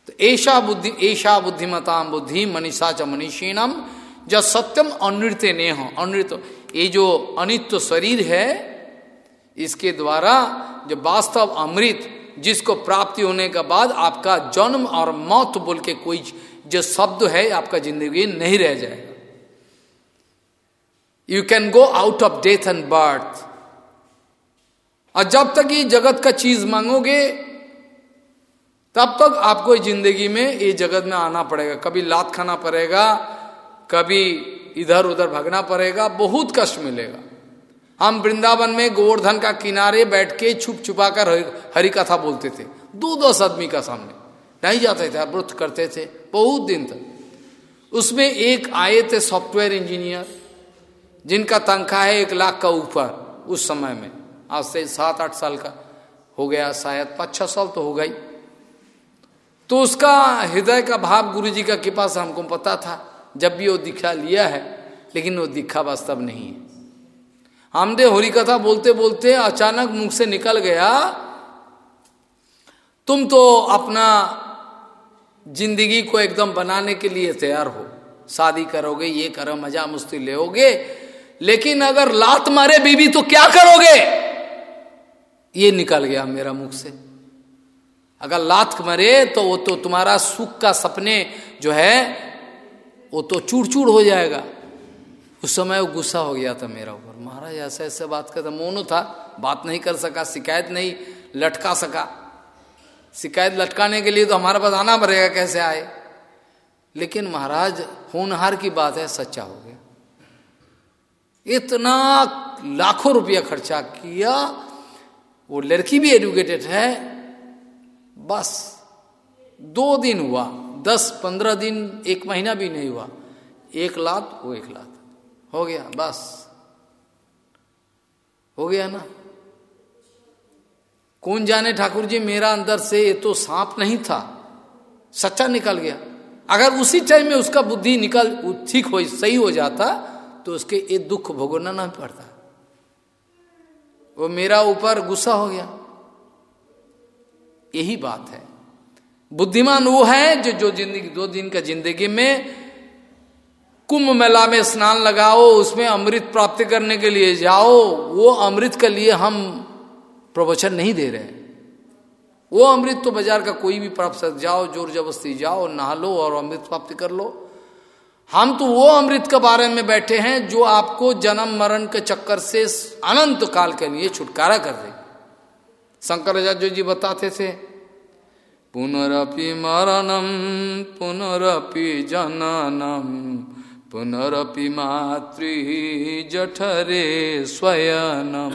तो ऐसा बुद्धि ऐसा बुद्धिमता बुद्धि मनीषा च मनीषीणम जब सत्यम अनृत्य ने हो अनृत। ये जो अनित्य शरीर है, इसके द्वारा जो वास्तव अमृत, जिसको प्राप्ति होने के बाद आपका जन्म और मौत बोल के कोई जो शब्द है, आपका ज़िंदगी नहीं रह जाएगा। You can go out of death and birth और जब तक ये जगत का चीज़ मांगोगे तब तक आपको ज़िंदगी में ये जगत में आना पड़ेगा। कभी लात खाना पड़ेगा, कभी इधर उधर भगना पड़ेगा, बहुत कष्ट मिलेगा। हम वृंदावन में गोवर्धन का किनारे बैठ के छुप छुपा कर हरी कथा बोलते थे। दो दस आदमी का सामने। नहीं जाते थे, व्रत करते थे, बहुत दिन तक। उसमें एक आए थे सॉफ्टवेयर इंजीनियर, जिनका तनख्वाह है एक लाख का ऊपर उस समय में। आज से सात आठ साल का हो गया, शायद पाँच छह साल तो हो गई। तो उसका हृदय का भाव गुरु जी का कृपा से हमको पता था, जब भी वो दिखा लिया है, लेकिन वो दिखा वास्तव नहीं है। हमने होरी कथा बोलते बोलते अचानक मुख से निकल गया, तुम तो अपना ज़िंदगी को एकदम बनाने के लिए तैयार हो। शादी करोगे, ये करो, मज़ा मुस्ती ले लेकिन अगर लात मारे बीबी तो क्या करोगे? ये निकल गया मेरा मुख से। अगर लात मरे तो वो तो तुम्हारा सुख का सपने जो है, वो तो चूर चूर हो जाएगा। उस समय वो गुस्सा हो गया था मेरा ऊपर। महाराज, ऐसे ऐसे बात करता मोनो था। बात नहीं कर सका, शिकायत नहीं, लटका सका। शिकायत लटकाने के लिए तो हमारे पास आना पड़ेगा, कैसे आए? लेकिन महाराज, होनहार की बात है, सच्चा हो गया। इतना लाखों रुपया खर्चा किया, वो लड़की भी एडुकेटेड है बस दो दिन हुआ, दस पंद्रह दिन, एक महीना भी नहीं हुआ। एक लाख वो एक लाख हो गया, बस। हो गया ना? कौन जाने ठाकुर जी, मेरा अंदर से ये तो सांप नहीं था। सच्चा निकल गया। अगर उसी टाइम में उसका बुद्धि निकल ठीक हो, सही हो जाता तो उसके ये दुख भोगना ना पड़ता। वो मेरा ऊपर गुस्सा हो गया। यही बात है। बुद्धिमान वो है जो जो ज़िंदगी, दो दिन का ज़िंदगी में कुंभ मेला में स्नान लगाओ, उसमें अमृत प्राप्त करने के लिए जाओ, वो अमृत के लिए हम प्रवचन नहीं दे रहे। वो अमृत तो बाज़ार का कोई भी प्राप्त जाओ, ज़ोर जबरस्ती जाओ, नहा लो और अमृत प्राप्त कर लो। हम तो वो अमृत के बारे में बैठे हैं जो आपको जन्म, मरण के चक्कर से अनंत काल के लिए छुटकारा कर दे शंकराचार्य जी बताते थे, पुनरपि मरणम पुनरपि जननम पुनरपि मातृ जठरे स्वयनम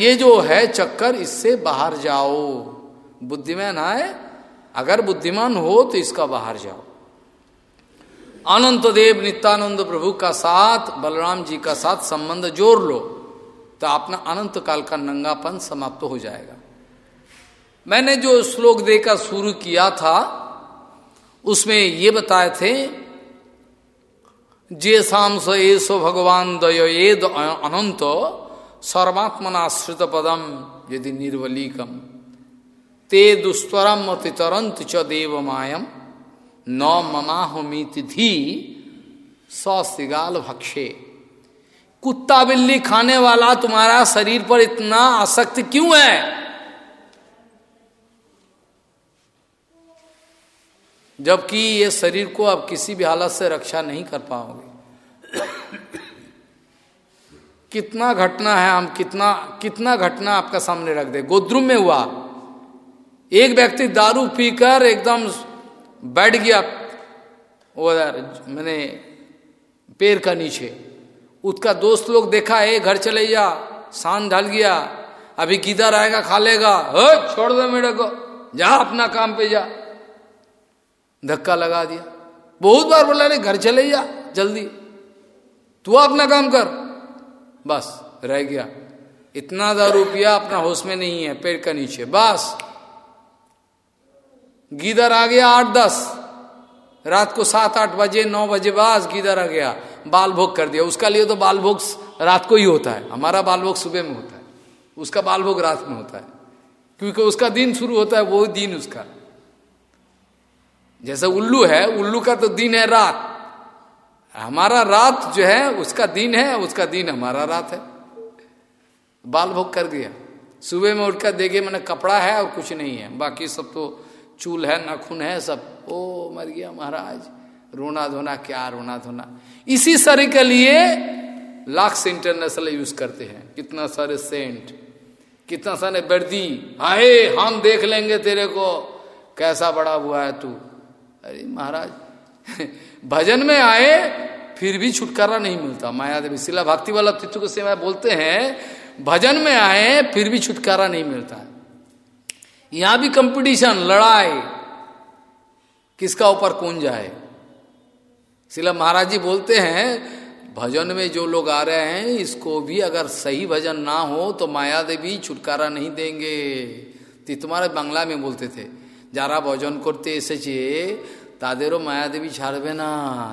ये जो है चक्कर, इससे बाहर जाओ। बुद्धिमान आए, अगर बुद्धिमान हो तो इसका बाहर जाओ। अनंत देव नित्यानंद प्रभु का साथ, बलराम जी का साथ संबंध जोड़ लो। तो अपना अनंत काल का नंगापन समाप्त हो जाएगा। मैंने जो श्लोक देकर शुरू किया था, उसमें ये बताए थे जे शाम स सो भगवान दयेद अनंत सर्वात्मनाश्रित पदम यदि निर्वलीकम ते दुस्वरम अतितरंत च देव मायम न ममाहमीति धी सिगाल भक्षे। कुत्ता बिल्ली खाने वाला तुम्हारा शरीर पर इतना आसक्त क्यों है? जबकि ये शरीर को आप किसी भी हालत से रक्षा नहीं कर पाओगे। कितना घटना है, हम कितना कितना घटना आपका सामने रख दे। गोद्रुम में हुआ। एक व्यक्ति दारू पीकर एकदम बैठ गया। उधर मैंने पेड़ का नीचे। उसका दोस्त लोग देखा है घर चले जा, शान ढल गया, अभी किधर आएगा, खा लेगा? छोड़ दो मेरे को, जा अपना काम पे जा। धक्का लगा दिया। बहुत बार बोला रे घर चले जा, जल्दी, तू अपना काम कर। बस, रह गया। इतना दारू पिया अपना होश में नहीं है पेड़ का नीचे, बस। गीदर आ गया आठ दस, रात को सात आठ बजे, नौ बजे बस गीदर आ गया। बाल भोग कर दिया। उसका लिए तो बाल भोग रात को ही होता है। हमारा बाल भोग सुबह में होता है। उसका बाल भोग रात में होता है। क्योंकि उसका दिन शुरू होता है, वो दिन उसका। जैसे उल्लू है, उल्लू का तो दिन है रात। हमारा रात जो है, उसका दिन है, उसका दिन हमारा रात है। बाल भोग कर गया सुबह में उठकर देखे मैंने कपड़ा है और कुछ नहीं है। बाकी सब तो चूल है, नाखून है, सब। ओ मर गया महाराज। रोना धोना, क्या रोना धोना। इसी सारे के लिए लाक्स इंटरनेशनल यूज़ करते हैं। कितना सारे सेंट कितना सारे बर्दी आए, हम देख लेंगे तेरे को, कैसा बड़ा हुआ है तू। अरे महाराज, *laughs* भजन में आए, फिर भी छुटकारा नहीं मिलता। माया देवी, शिला भक्ति वाला तित्व को सेवा बोलते हैं, भजन में आए, फिर भी छुटकारा नहीं मिलता। यहाँ भी कंपटीशन लड़ाई, किसका ऊपर कौन जाए? शिला महाराज जी बोलते हैं भजन में जो लोग आ रहे हैं इसको भी अगर सही भजन ना हो तो माया देवी छुटकारा नहीं देंगे तुम्हारे बांग्ला में बोलते थे যারা ভজন করতে এসেছে তাদেরও মায়াদেবী ছাড়বে না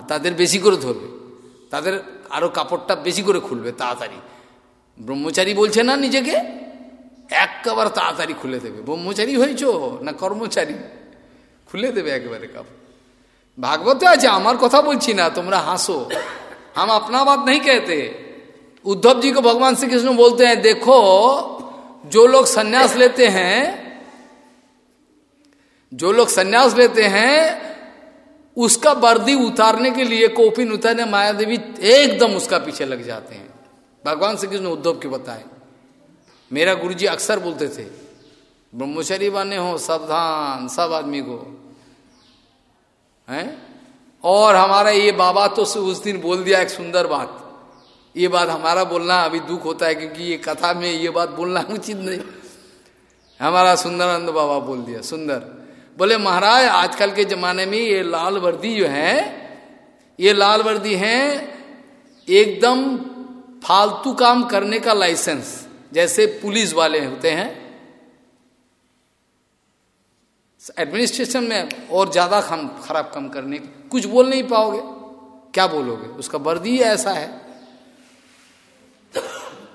তাদের বেশি করে ধরবে তাদের আরো কাপড়টা বেশি করে খুলবে তাড়াতাড়ি ব্রহ্মচারী বলছে না নিজেকে একবার তাড়াতাড়ি খুলে দেবে ব্রহ্মচারী হয়েছ না কর্মচারী খুলে দেবে একবারে কাপড় भागवत আছে আমার কথা বলছি না তোমরা হাসো हम अपना बात नहीं कहते उद्धव जी को भगवान श्री कृष्ण बोलते हैं देखो जो लोग सन्यास लेते हैं जो लोग सन्यास लेते हैं उसका वर्दी उतारने के लिए कोपिन उतारने माया देवी एकदम उसका पीछे लग जाते हैं भगवान श्री कृष्ण उद्धव के बताए मेरा गुरुजी अक्सर बोलते थे ब्रह्मचरी बने हो सावधान सब आदमी को हैं? और हमारा ये बाबा तो उस दिन बोल दिया एक सुंदर बात। ये बात हमारा बोलना अभी दुख होता है क्योंकि ये कथा में ये बात बोलना *laughs* उचित नहीं। हमारा सुंदरानंद बाबा बोल दिया, सुंदर। बोले, महाराज, आजकल के जमाने में ये लाल वर्दी जो है, ये लाल वर्दी है एकदम फालतू काम करने का लाइसेंस, जैसे पुलिस वाले होते हैं। एडमिनिस्ट्रेशन में और ज़्यादा काम खराब काम करने कुछ बोल नहीं पाओगे। क्या बोलोगे? उसका वर्दी ऐसा है।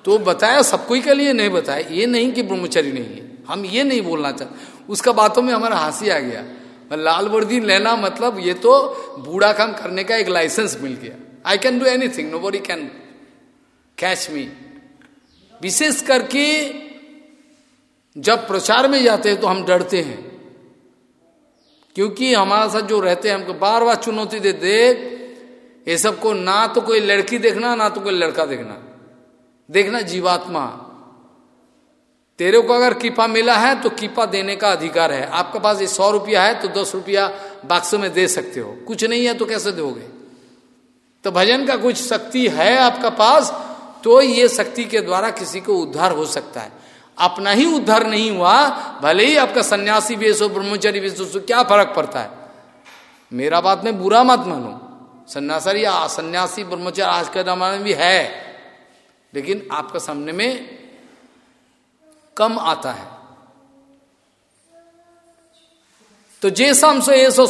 तो बताया सबको के लिए नहीं बताया। ये नहीं कि ब्रह्मचर्य नहीं है। हम ये नहीं बोलना चाहते उसका बातों में हमारा हँसी आ गया। लाल वर्दी लेना मतलब ये तो बूढ़ा काम करने का एक लाइसेंस मिल गया। I can do anything nobody can catch me विशेष करके जब प्रचार में जाते हैं तो हम डरते हैं। क्योंकि हमारे साथ जो रहते हैं, हमको बार बार चुनौती दे देख ये सबको ना तो कोई लड़की देखना, ना तो कोई लड़का देखना। देखना जीवात्मा। तेरे को अगर कीपा मिला है तो कीपा देने का अधिकार है। आपके पास ये सौ रुपया है तो दस रुपया बाक्स में दे सकते हो। कुछ नहीं है तो कैसे दोगे? तो भजन का कुछ शक्ति है आपका पास तो ये शक्ति के द्वारा किसी को उद्धार हो सकता है। अपना ही उद्धार नहीं हुआ, भले ही आपका सन्यासी वेश हो, ब्रह्मचारी वेश हो, क्या फ़र्क पड़ता है? मेरा बात में बुरा मत मानो। सन्यासी या सन्यासी, ब्रह्मचारी आज के जमाने में भी है। लेकिन आपका सामने में कम आता है। तो जैसा से ये सो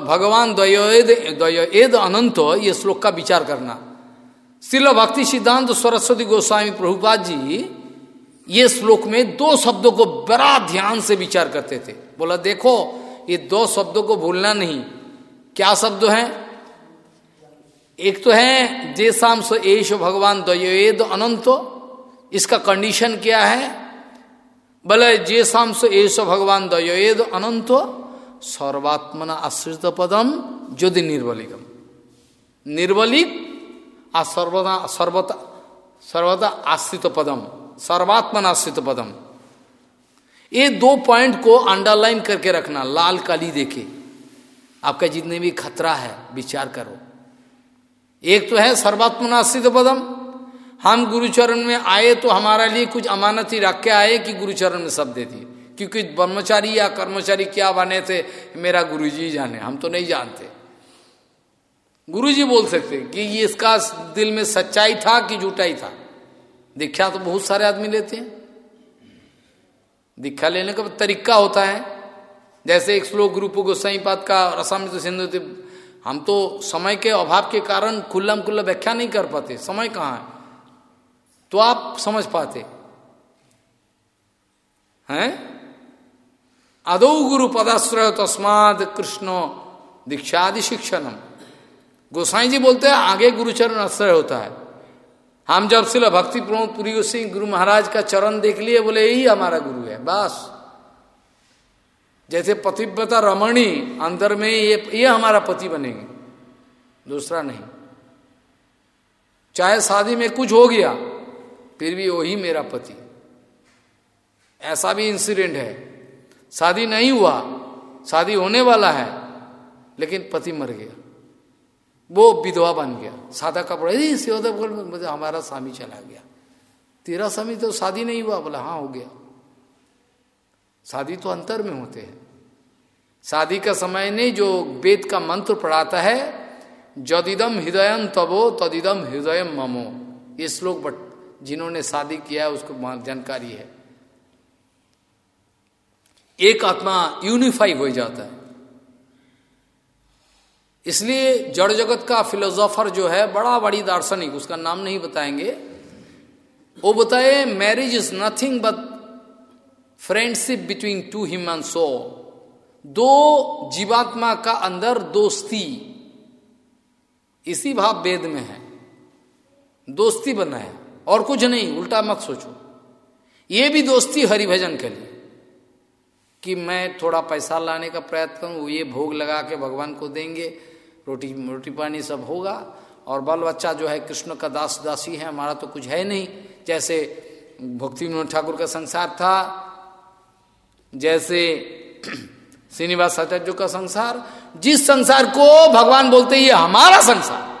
भगवान द्वयोद अनंत, ये श्लोक का विचार करना। शिल भक्ति सिद्धांत सरस्वती गोस्वामी प्रभुपाद जी ये श्लोक में दो शब्दों को बड़ा ध्यान से विचार करते थे। बोला, देखो, ये दो शब्दों को भूलना नहीं। क्या शब्द है? एक तो है जे शाम सो एश भगवान द्वयोद अनंतो। इसका कंडीशन क्या है? बोले जे शाम सो ऐसो भगवान दयोद अनंत। सर्वात्मना आश्रित पदम ज्योति निर्बलिकम निर्बलिक आ सर्वदा, सर्वता, सर्वदा आश्रित पदम। सर्वात्मन आश्रित पदम। ये दो पॉइंट को अंडरलाइन करके रखना, लाल काली देखे। आपका जितने भी खतरा है, विचार करो। एक तो है सर्वात्मनाश्रित पदम। हम गुरुचरण में आए तो हमारा लिए कुछ अमानत ही रख के आए कि गुरुचरण में सब दे दिए। क्योंकि ब्रह्मचारी या कर्मचारी क्या बने थे, मेरा गुरुजी जाने, हम तो नहीं जानते। गुरुजी बोल सकते कि ये इसका दिल में सच्चाई था कि झूठाई था? दीक्षा तो बहुत सारे आदमी लेते हैं। दीक्षा लेने का तरीका होता है। जैसे एक श्लोक गुरु गोसाई पात का रसामित सिंधु हम तो समय के अभाव के कारण खुल्लम खुल्ला व्याख्या नहीं कर पाते। समय कहाँ है? तो आप समझ पाते। हैं? अदौ गुरु पदाश्रय तस्माद कृष्ण दीक्षादि शिक्षणम। गोसाई जी बोलते हैं, आगे गुरुचरण आश्रय होता है। हम जब सिला भक्ति प्रमोद पुरी सिंह गुरु महाराज का चरण देख लिए, बोले, यही हमारा गुरु है। बस। जैसे पतिव्रता रमणी, अंदर में ये ये हमारा पति बनेंगे। दूसरा नहीं। चाहे शादी में कुछ हो गया, फिर भी वही मेरा पति। ऐसा भी इंसिडेंट है। शादी नहीं हुआ, शादी होने वाला है, लेकिन पति मर गया। वो विधवा बन गया। सादा कपड़ा सियोदा बोल हमारा स्वामी चला गया। तेरा स्वामी तो शादी नहीं हुआ? बोला हाँ हो गया। शादी तो अंतर में होते हैं। शादी का समय नहीं, जो वेद का मंत्र पढ़ाता है, जदिदम हृदय तबो तदिदम हृदय ममो। ये श्लोक बट, जिन्होंने शादी किया है, उसको जानकारी है। एक आत्मा यूनिफाई हो जाता है। इसलिए जड़ जगत का फिलोसोफर जो है, बड़ा बड़ी दार्शनिक, उसका नाम नहीं बताएँगे। वो बताए marriage is nothing but friendship between two human soul दो जीवात्मा का अंदर दोस्ती। इसी भाव वेद में है। दोस्ती बना है और कुछ नहीं, उल्टा मत सोचो। ये भी दोस्ती हरिभजन के लिए। कि मैं थोड़ा पैसा लाने का प्रयत्न करूँ ये भोग लगा के भगवान को देंगे। रोटी रोटी पानी सब होगा और बाल बच्चा जो है कृष्ण का दास, दासी है, हमारा तो कुछ है नहीं। जैसे भक्ति विनोद ठाकुर का संसार था, जैसे *clears throat* श्रीनिवास आचार्य का संसार, जिस संसार को भगवान बोलते ये हमारा संसार।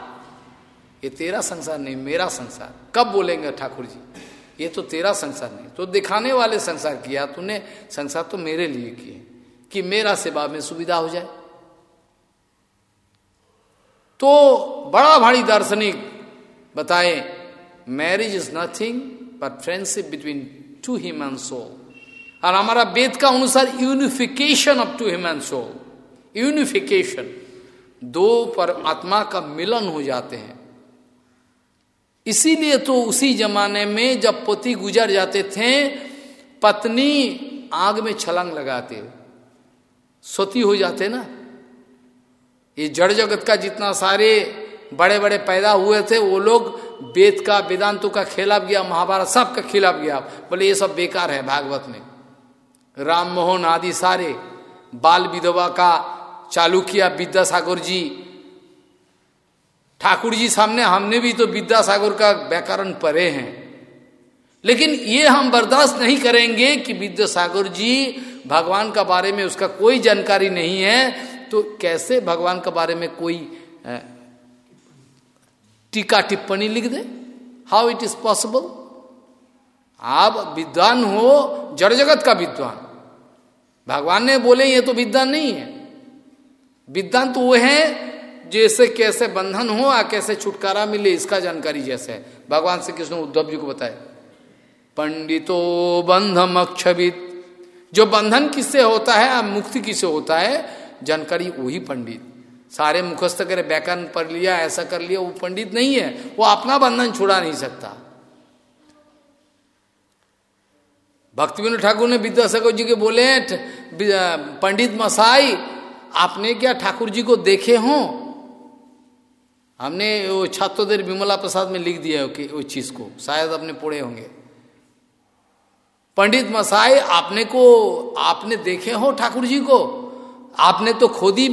ये तेरा संसार नहीं, मेरा संसार। कब बोलेंगे ठाकुर जी? ये तो तेरा संसार नहीं। तो दिखाने वाले संसार किया तूने, संसार तो मेरे लिए किए। कि मेरा सेवा में सुविधा हो जाए। तो बड़ा भारी दार्शनिक बताए marriage is nothing but friendship between two human soul और हमारा वेद का अनुसार unification of two human soul unification दो पर आत्मा का मिलन हो जाते हैं। इसीलिए तो उसी जमाने में जब पति गुजर जाते थे, पत्नी आग में छलांग लगाते। सोती हो जाते ना? ये जड़ जगत का जितना सारे बड़े बड़े पैदा हुए थे, वो लोग वेद का, वेदांतों का खिलाफ गया, महाभारत सब का खिलाफ गया। बोले, ये सब बेकार है भागवत में। राम मोहन आदि सारे बाल विधवा का चालू किया विद्यासागर जी। ठाकुर जी सामने, हमने भी तो विद्यासागर का व्याकरण पढ़े हैं। लेकिन ये हम बर्दाश्त नहीं करेंगे कि विद्यासागर जी भगवान का बारे में उसका कोई जानकारी नहीं है। तो कैसे भगवान के बारे में कोई टीका टिप्पणी लिख दे? हाउ इट इज़ पॉसिबल आप विद्वान हो, जड़ जगत का विद्वान। भगवान ने बोले, ये तो विद्वान नहीं है। विद्वान तो वो है, जैसे कैसे बंधन हो या कैसे छुटकारा मिले, इसका जानकारी जैसे है। भगवान श्री कृष्ण उद्धव जी को बताए। पंडितो बंधम अक्षवित जो बंधन किससे होता है मुक्ति किससे होता है? जानकारी वही पंडित। सारे मुखस्त करे व्याकरण पढ़ लिया, ऐसा कर लिया, वो पंडित नहीं है। वो अपना बंधन छुड़ा नहीं सकता। भक्ति विनोद ठाकुर ने विद्यासागर जी के बोले पंडित मसाई, आपने क्या ठाकुर जी को देखे हो? हमने वो छात्रोदय विमला प्रसाद में लिख दिया है वो चीज़ को। शायद अपने पढ़े होंगे। पंडित मसाई, आपने को, आपने देखे हो ठाकुर जी को? आपने तो खुद ही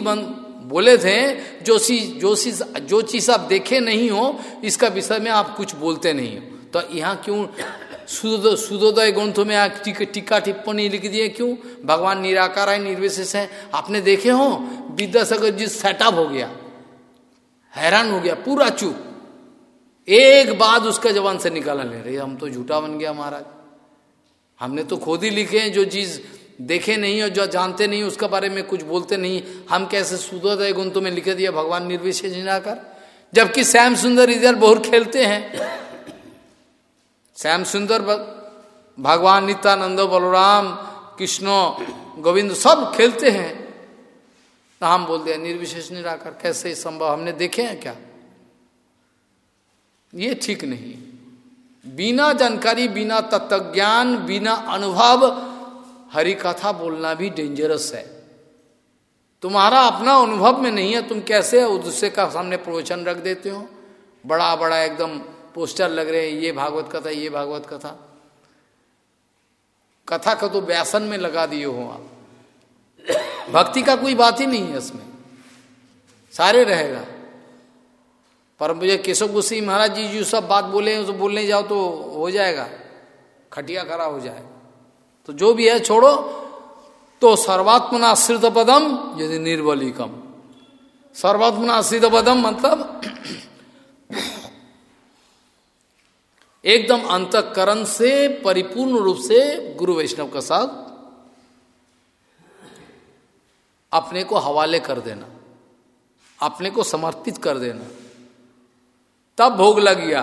बोले थे जो सी जो सी जो चीज़ आप देखे नहीं हो, इसका विषय में आप कुछ बोलते नहीं हो। तो यहाँ क्यों सुदोदय ग्रंथों में टीका टिप्पणी लिख दिए क्यों? भगवान निराकार है, निर्विशेष है। आपने देखे हो? विद्यासागर जी सेटअप हो गया। हैरान हो गया, पूरा चुप। एक बात उसका जवान से निकाला ले रही, हम तो झूठा बन गया महाराज। हमने तो खुद ही लिखे हैं जो चीज़ देखे नहीं और जो जानते नहीं, उसके बारे में कुछ बोलते नहीं। हम कैसे सुदोदय गुंतों में लिखे दिया, भगवान निर्विशेष निराकर। जबकि श्याम सुंदर इधर बहुत खेलते हैं। श्याम सुंदर भगवान नित्यानंद, बलराम, कृष्ण, गोविंद सब खेलते हैं। तो हम बोलते हैं निर्विशेष निराकर, कैसे संभव? हमने देखे हैं क्या? ये ठीक नहीं। बिना जानकारी, बिना तत्व ज्ञान बिना अनुभव हरि कथा बोलना भी डेंजरस है। तुम्हारा अपना अनुभव में नहीं है, तुम कैसे दूसरे का सामने प्रवचन रख देते हो? बड़ा बड़ा एकदम पोस्टर लग रहे हैं, ये भागवत कथा, ये भागवत कथा। कथा का तो व्यासन में लगा दिए हो आप। भक्ति का कोई बात ही नहीं है इसमें। सारे रहेगा। पर मुझे केशव गुस्सी महाराज जी जो सब बात बोले तो बोलने जाओ तो हो जाएगा। खटिया खड़ा हो जाएगा तो जो भी है, छोड़ो। तो सर्वात्मना आश्रित पदम यदि निर्बलिकम। सर्वात्मना आश्रित पदम मतलब एकदम अंतकरण से, परिपूर्ण रूप से गुरु वैष्णव का साथ अपने को हवाले कर देना, अपने को समर्पित कर देना। तब भोग लग गया।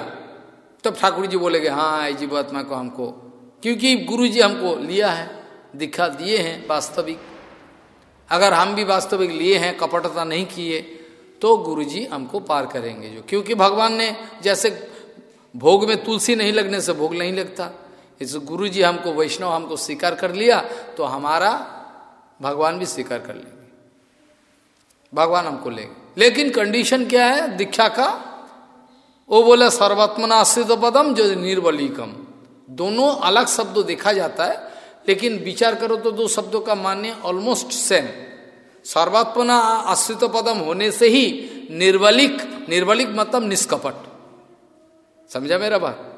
तब ठाकुर जी बोलेगे हाँ जीवात्मा को हमको क्योंकि गुरु जी हमको लिया है, दिखा दिए हैं वास्तविक। अगर हम भी वास्तविक लिए हैं, कपटता नहीं किए तो गुरु जी हमको पार करेंगे जो। क्योंकि भगवान ने जैसे भोग में तुलसी नहीं लगने से भोग नहीं लगता, इस गुरु जी हमको, वैष्णव हमको स्वीकार कर लिया तो हमारा भगवान भी स्वीकार कर लेंगे। भगवान हमको लेंगे लेकिन कंडीशन क्या है? दीक्षा का? वो बोले सर्वात्मना आश्रित पदम जो निर्बलीकम दोनों अलग शब्द देखा जाता है, लेकिन विचार करो तो दो शब्दों का मान्य ऑलमोस्ट सेम सर्वात्मना आश्रित पदम होने से ही निर्वलिक निर्वलिक मतलब निष्कपट। समझा मेरा बात?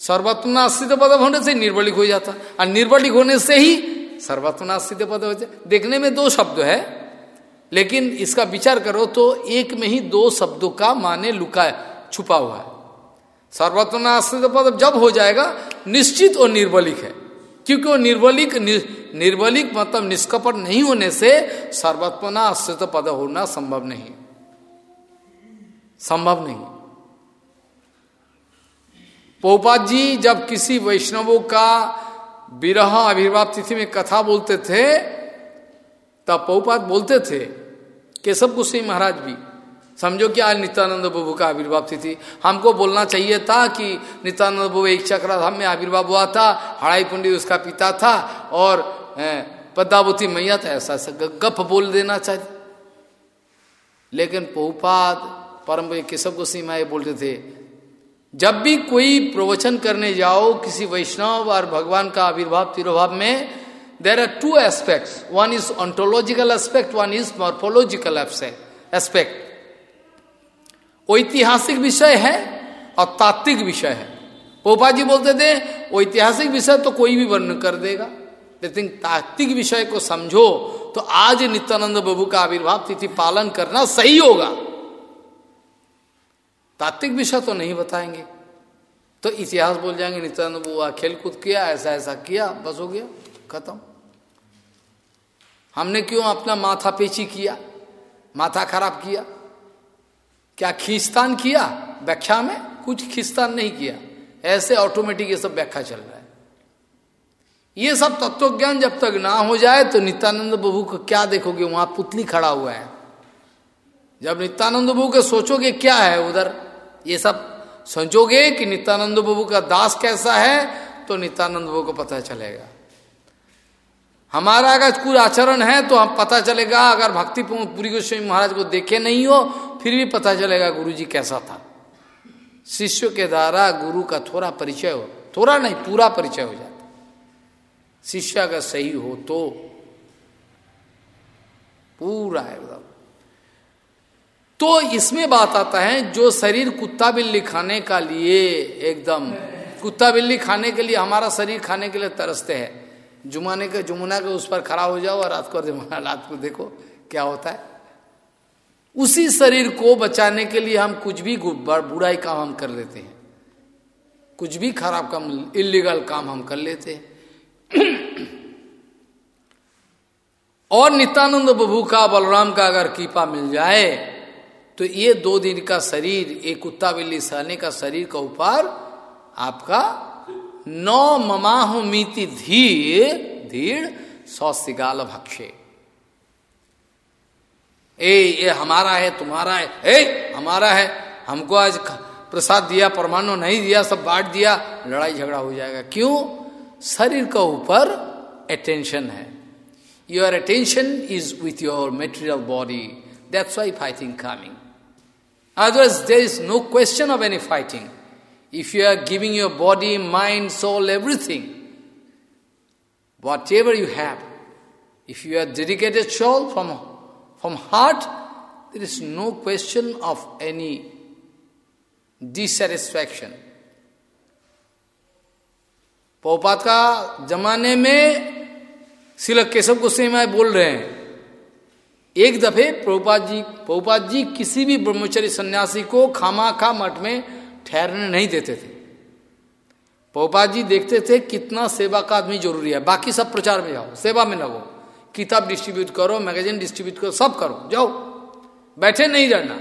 सर्वत्वनाश्रित पदम होने से निर्बलिक हो जाता। और निर्बलिक होने से ही सर्वत्वनाश्रित पद हो जाए देखने में दो शब्द है, लेकिन इसका विचार करो तो एक में ही दो शब्दों का माने लुका छुपा हुआ है। सर्वत्वनाश्रित पद जब हो जाएगा, निश्चित और निर्बलिक है। क्योंकि वो निर्बलिक निर्बलिक मतलब निष्कपट नहीं होने से सर्वत्वना आश्रित पद होना संभव नहीं। संभव नहीं। पोपात जी जब किसी वैष्णवों का विरह आविर्भाव तिथि में कथा बोलते थे, तब पोपात बोलते थे, केशव गोस्वामी महाराज भी समझो कि आज नित्यानंद प्रभु का आविर्भाव तिथि। हमको बोलना चाहिए था कि नित्यानंद प्रभु एक चक्राधाम में आविर्भाव हुआ था, हड़ाई पंडित उसका पिता था और पद्मावती मैया था, ऐसा गप बोल देना चाहिए। लेकिन पहुपात परम केशव गोस्वी माए बोलते थे, जब भी कोई प्रवचन करने जाओ, किसी वैष्णव और भगवान का आविर्भाव तिरुभाव में there are two aspects one is ontological aspect one is morphological aspect ऐतिहासिक विषय है और तात्विक विषय है। पोपा जी बोलते थे, ऐतिहासिक विषय तो कोई भी वर्णन कर देगा। लेकिन तात्विक विषय को समझो तो आज नित्यानंद प्रभु का आविर्भाव तिथि पालन करना सही होगा। तात्विक विषय तो नहीं बताएँगे। तो इतिहास बोल जाएँगे, नित्यानंद बुआ खेल कूद किया, ऐसा ऐसा किया, बस हो गया, खत्म। हमने क्यों अपना माथा पेची किया, माथा खराब किया? क्या खींचतान किया? व्याख्या में कुछ खींचतान नहीं किया। ऐसे ऑटोमेटिक ये सब व्याख्या चल रहा है। ये सब तत्व ज्ञान जब तक ना हो जाए तो नित्यानंद प्रभु को क्या देखोगे? वहाँ पुतली खड़ा हुआ है। जब नित्यानंद प्रभु के सोचोगे क्या है उधर? ये सब समझोगे कि नित्यानंद प्रभु का दास कैसा है तो नित्यानंद प्रभु को पता चलेगा। हमारा अगर कुछ आचरण है तो हम पता चलेगा, अगर भक्ति पूरी गोस्वामी महाराज को देखे नहीं हो फिर भी पता चलेगा गुरु जी कैसा था। शिष्य के द्वारा गुरु का थोड़ा परिचय हो, थोड़ा नहीं, पूरा परिचय हो जाता। शिष्य अगर सही हो तो पूरा एकदम। तो इसमें बात आता है, जो शरीर कुत्ता बिल्ली खाने का लिए एकदम, कुत्ता बिल्ली खाने के लिए, हमारा शरीर खाने के लिए तरसते हैं। जुमाने के जुमुना के उस पर खड़ा हो जाओ और रात को रात को देखो क्या होता है। उसी शरीर को बचाने के लिए हम कुछ भी बुराई काम हम कर लेते हैं। कुछ भी खराब काम इलीगल काम हम कर लेते हैं। *clears throat* और नित्यानंद बबू का, बलराम का अगर कीपा मिल जाए तो ये दो दिन का शरीर, एक कुत्ता बिल्ली सहने का शरीर का ऊपर आपका नौ ममाह मीति धीर धीर, सौ सिगाल भक्षे। ए ये हमारा है, तुम्हारा है। ए, हमारा है। हमको आज प्रसाद दिया, परमाणु नहीं दिया, सब बांट दिया, लड़ाई झगड़ा हो जाएगा। क्यों? शरीर का ऊपर अटेंशन है। Your attention is with your material body that's why fighting coming otherwise there is no question of any fighting if you are giving your body mind soul everything whatever you have if you are dedicated soul from From heart, there is no question of any dissatisfaction. पोपात का जमाने में सिलक केशव गोस्वामी बोल रहे हैं। एक दफे प्रभुपाद जी प्रभुपाद जी किसी भी ब्रह्मचर्य सन्यासी को खामा खा मठ में ठहरने नहीं देते थे। प्रभुपाद जी देखते थे कितना सेवा का आदमी ज़रूरी है। बाकी सब प्रचार में जाओ सेवा में लगो। किताब डिस्ट्रीब्यूट करो मैगजीन डिस्ट्रीब्यूट करो सब करो जाओ। बैठे नहीं रहना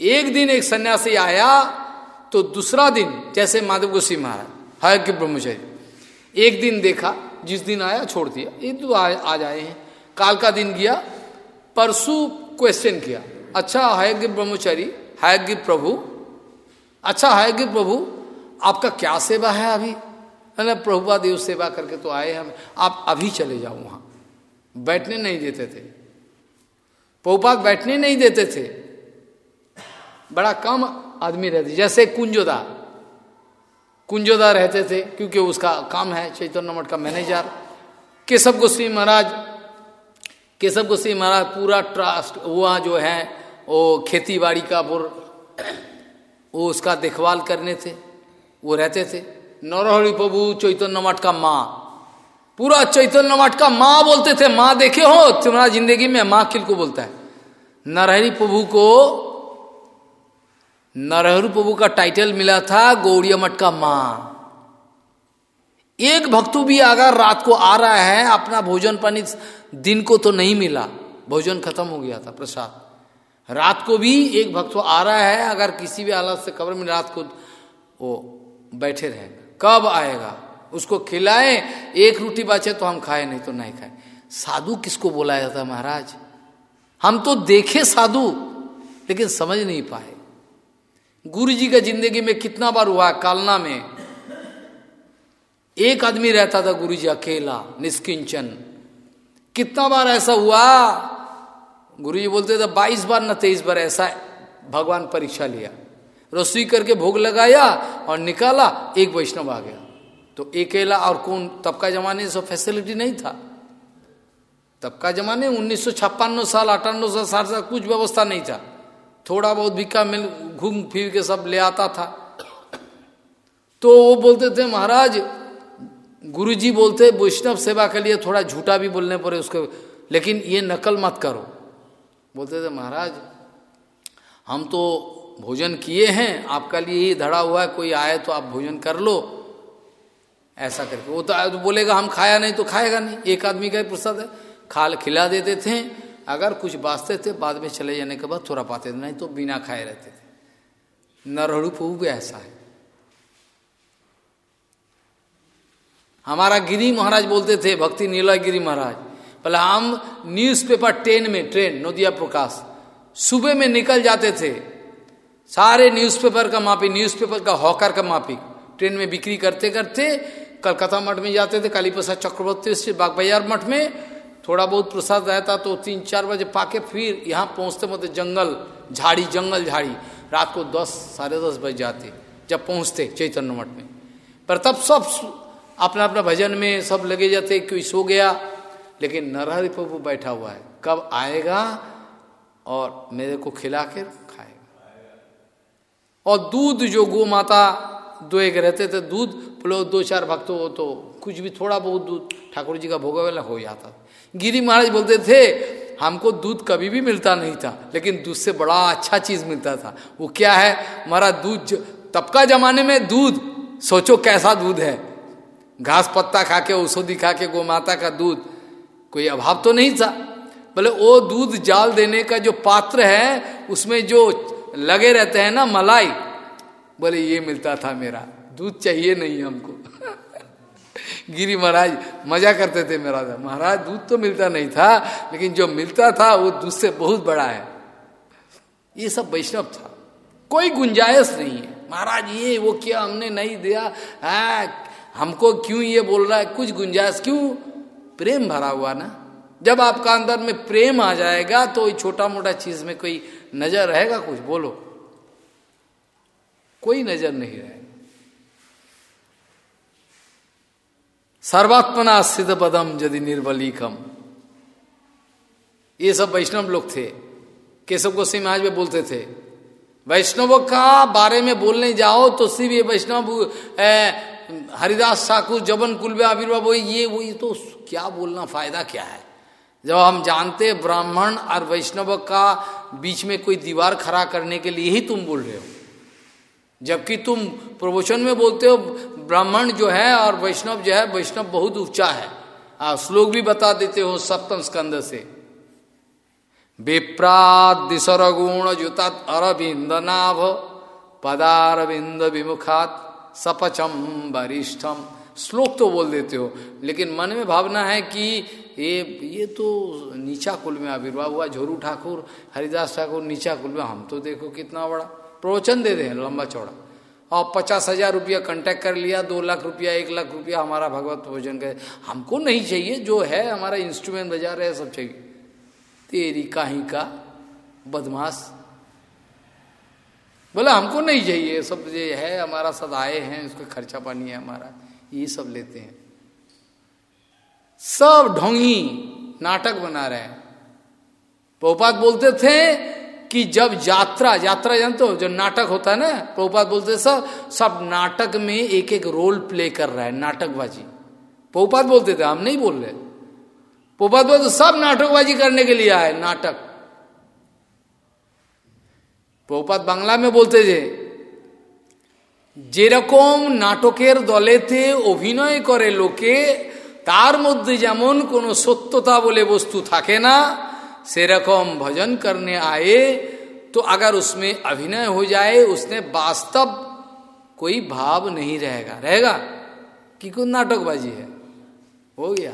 एक दिन एक सन्यासी आया तो दूसरा दिन जैसे माधव गोसी महाराज है कि ब्रह्मचर्य एक दिन देखा जिस दिन आया छोड़ दिया। ये तो आ, आ जाए हैं। काल का दिन गया परसों क्वेश्चन किया। अच्छा है कि ब्रह्मचारी है कि प्रभु। अच्छा है कि प्रभु आपका क्या सेवा है अभी? अरे प्रभुपा देव सेवा करके तो आए हम आप अभी चले जाओ वहाँ। बैठने नहीं देते थे। प्रभुपाद बैठने नहीं देते थे। बड़ा कम आदमी रहते जैसे कुंजोदा। कुंजोदा रहते थे, क्योंकि उसका काम है, चैतन्य मठ का मैनेजर। केशव गोस्वी महाराज, केशव गोस्वी महाराज पूरा ट्रस्ट वहाँ जो है, वो खेती बाड़ी का वो उसका देखभाल करने थे, वो रहते थे। नरहरि प्रभु चैतन्य मठ का माँ। पूरा चैतन्य मठ का माँ बोलते थे, माँ देखे हो, तुम्हारा ज़िंदगी में माँ किल को बोलता है। नरहरि प्रभु को, नरहरि प्रभु का टाइटल मिला था, गौड़िया मठ का माँ। एक भक्तु भी अगर रात को आ रहा है, अपना भोजन पानी दिन को तो नहीं मिला। भोजन खत्म हो गया था, प्रसाद। रात को भी एक भक्त आ रहा है, अगर किसी भी हालत से कब्र में रात को वो बैठे रहेगा कब आएगा? उसको खिलाए, एक रोटी बचे तो हम खाए, नहीं तो नहीं खाए। साधु किसको बोला जाता महाराज? हम तो देखे साधु, लेकिन समझ नहीं पाए। गुरु जी का ज़िंदगी में कितना बार हुआ, कालना में। एक आदमी रहता था गुरु जी अकेला, निष्किंचन। कितना बार ऐसा हुआ गुरु जी बोलते थे, बाईस बार ना तेईस बार ऐसा भगवान परीक्षा लिया। रसोई करके भोग लगाया और निकाला, एक वैष्णव आ गया। तो अकेला और कौन? तब का जमाने सब फैसिलिटी नहीं था। तब का जमाने उन्नीस साल अट्ठानवे साल, साठ साल कुछ व्यवस्था नहीं था। थोड़ा बहुत भिक्का मिल, घूम फिर के सब ले आता था। तो वो बोलते थे, महाराज, गुरुजी बोलते, वैष्णव सेवा के लिए थोड़ा झूठा भी बोलने पड़े उसको। लेकिन ये नकल मत करो। बोलते थे, महाराज, हम तो भोजन किए हैं, आपका लिए ही धड़ा हुआ है, कोई आए तो आप भोजन कर लो। ऐसा करके। वो तो बोलेगा, हम खाया नहीं तो खाएगा नहीं। एक आदमी का प्रसाद है। खाल खिला देते थे। अगर कुछ बांचते थे, बाद में चले जाने के बाद थोड़ा पाते थे, नहीं तो बिना खाए रहते थे। नरहड़ू भी ऐसा है। हमारा गिरी महाराज बोलते थे, भक्ति नीला गिरी महाराज, पहले हम न्यूज़पेपर ट्रेन में, ट्रेन, नोदिया प्रकाश, सुबह में निकल जाते थे। सारे न्यूज़पेपर का माफ़ी न्यूज़पेपर का हॉकर का माफ़ी ट्रेन में बिक्री करते करते कलकत्ता मठ में जाते थे काली प्रसाद चक्रवर्ती स्थित बागबैयार मठ में थोड़ा बहुत प्रसाद रहता तो तीन चार बजे पाके फिर यहाँ पहुँचते मतलब जंगल, झाड़ी जंगल झाड़ी। रात को दस, साढ़े दस बज जाते, जब पहुँचते चैतन्य मठ में। पर तब सब अपना अपना भजन में सब लगे जाते कोई सो गया, लेकिन नरहरि प्रभु बैठा हुआ है। कब आएगा? और मेरे को खिला खाएगा और दूध जो गो माता दो एक रहते थे दूध, बोलो, दो चार भक्त हो तो कुछ भी थोड़ा बहुत दूध, ठाकुर जी का भोग वाला हो जाता। गिरी महाराज बोलते थे, हमको दूध कभी भी मिलता नहीं था, लेकिन दूध से बड़ा अच्छा चीज़ मिलता था। वो क्या है? हमारा दूध तब का जमाने में दूध, सोचो कैसा दूध है। घास पत्ता खा के औषधि खा के गो माता का दूध, कोई अभाव तो नहीं था। बोले वो दूध जाल देने का जो पात्र है, उसमें जो लगे रहते हैं ना, मलाई। बोले, ये मिलता था मेरा, दूध चाहिए नहीं हमको। *laughs* गिरी महाराज, मज़ा करते थे मेरा। महाराज, दूध तो मिलता नहीं था, लेकिन जो मिलता था, वो दूध से बहुत बड़ा है। ये सब वैष्णव था। कोई गुंजाइश नहीं है। महाराज, ये, वो क्या हमने नहीं दिया? है हमको क्यों ये बोल रहा है? कुछ गुंजाइश क्यों? प्रेम भरा हुआ ना। जब आपका अंदर में प्रेम आ जाएगा तो छोटा मोटा चीज़ में कोई नज़र रहेगा कुछ, बोलो। कोई नज़र नहीं रहेगा सर्वात्मना सिद्ध पदम यदि निर्बलीकम। ये सब वैष्णव लोग थे। केशव गोस्वी महाराज में बोलते थे, वैष्णव का बारे में बोलने जाओ तो सिर्फ़ ये वैष्णव हरिदास ठाकुर, जबन कुल में आविर्भाव, ये वही तो क्या बोलना, फ़ायदा क्या है? जब हम जानते ब्राह्मण और वैष्णव का बीच में कोई दीवार खड़ा करने के लिए ही तुम बोल रहे हो। जबकि तुम प्रवचन में बोलते हो ब्राह्मण जो है और वैष्णव जो है वैष्णव बहुत ऊँचा है। आ, श्लोक भी बता देते हो सप्तम स्कंद से। विप्रादिशर गुण जुतात अरविंद नाभ पदारविंद विमुखात सपचम वरिष्ठम। श्लोक तो बोल देते हो, लेकिन मन में भावना है कि ये ये तो नीचा कुल में आविर्भाव हुआ, झोरू ठाकुर, हरिदास ठाकुर नीचा कुल में, हम तो देखो कितना बड़ा, प्रवचन दे रहे लंबा चौड़ा। और पचास हज़ार रुपया कंटेक्ट कर लिया, दो लाख रुपया, एक लाख रुपया हमारा भगवत भोजन का हमको नहीं चाहिए, जो है हमारा इंस्ट्रूमेंट बजा रहे सब चाहिए। तेरी काही का बदमाश। बोला, हमको नहीं चाहिए, सब ये है, हमारा सब आए हैं, उसका खर्चा पानी है हमारा। ये सब लेते हैं। सब ढोंगी नाटक बना रहे हैं। पोपात बोलते थे कि जब यात्रा यात्रा जानते हो जो नाटक होता है ना पोपात बोलते सब सब नाटक में एक एक रोल प्ले कर रहा है, नाटकबाजी। पोपात बोलते थे, हम नहीं बोल रहे। पोपात बोलते सब नाटकबाजी करने के लिए आए, नाटक। पोपात बांग्ला में बोलते थे যেরকম নাটকের দলেতে অভিনয় করে লোকে তার মধ্যে যেমন কোনো সত্যতা বলে বস্তু থাকে না सेरकम भजन करने आए तो अगर उसमें अभिनय हो जाए उसने वास्तव कोई भाव नहीं रहेगा रहेगा कि कुछ नाटकबाजी है हो गया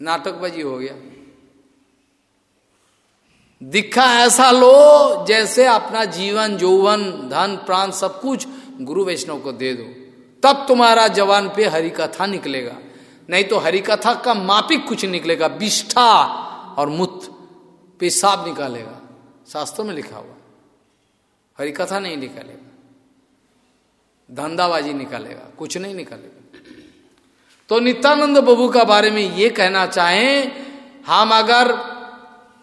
नाटकबाजी हो गया दिखा ऐसा लो जैसे अपना जीवन जौवन धन प्राण सब कुछ गुरु वैष्णव को दे दो, तब तुम्हारा जवान पे हरि कथा निकलेगा। नहीं तो हरि कथा का मापिक कुछ निकलेगा विष्ठा और मुत पेशाब निकालेगा। शास्त्रों में लिखा हुआ। हरि कथा नहीं निकालेगा। धंधाबाजी निकालेगा, कुछ नहीं निकालेगा। तो नित्यानंद बबू का बारे में ये कहना चाहें, हम अगर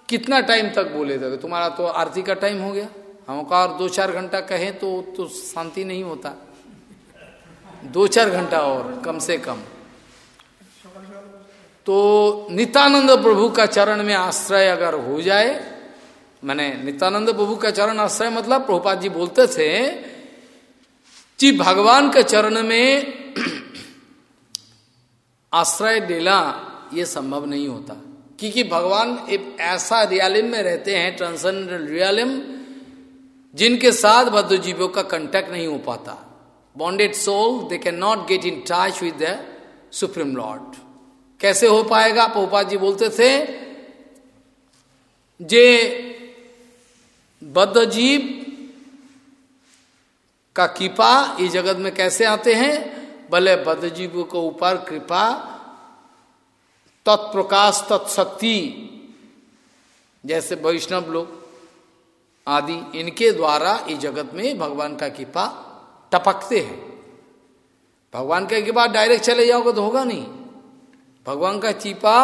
कितना टाइम तक बोले थे तुम्हारा तो आरती का टाइम हो गया। हमको और दो चार घंटा कहें तो तो शांति नहीं होता। दो चार घंटा और, कम से कम। तो नित्यानंद प्रभु का चरण में आश्रय अगर हो जाए, मैंने नित्यानंद प्रभु का चरण आश्रय मतलब प्रभुपाद जी बोलते थे, कि भगवान के चरण में *clears throat* आश्रय लेना यह संभव नहीं होता। क्योंकि भगवान एक ऐसा रियालिम में रहते हैं ट्रांसेंडेंटल रियालिम जिनके साथ बद्ध जीवों का कंटेक्ट नहीं हो पाता। Bonded soul they can not get in touch with the supreme Lord कैसे हो पाएगा? पोपा जी बोलते थे, जे बद्ध जीव का कृपा इस जगत में कैसे आते हैं? भले बद्ध जीव को ऊपर कृपा, तत्प्रकाश, तत्शक्ति, जैसे वैष्णव लोग आदि इनके द्वारा इस जगत में भगवान का कृपा टपकते हैं। भगवान का कृपा डायरेक्ट चले जाओगे तो होगा नहीं। भगवान का चिपा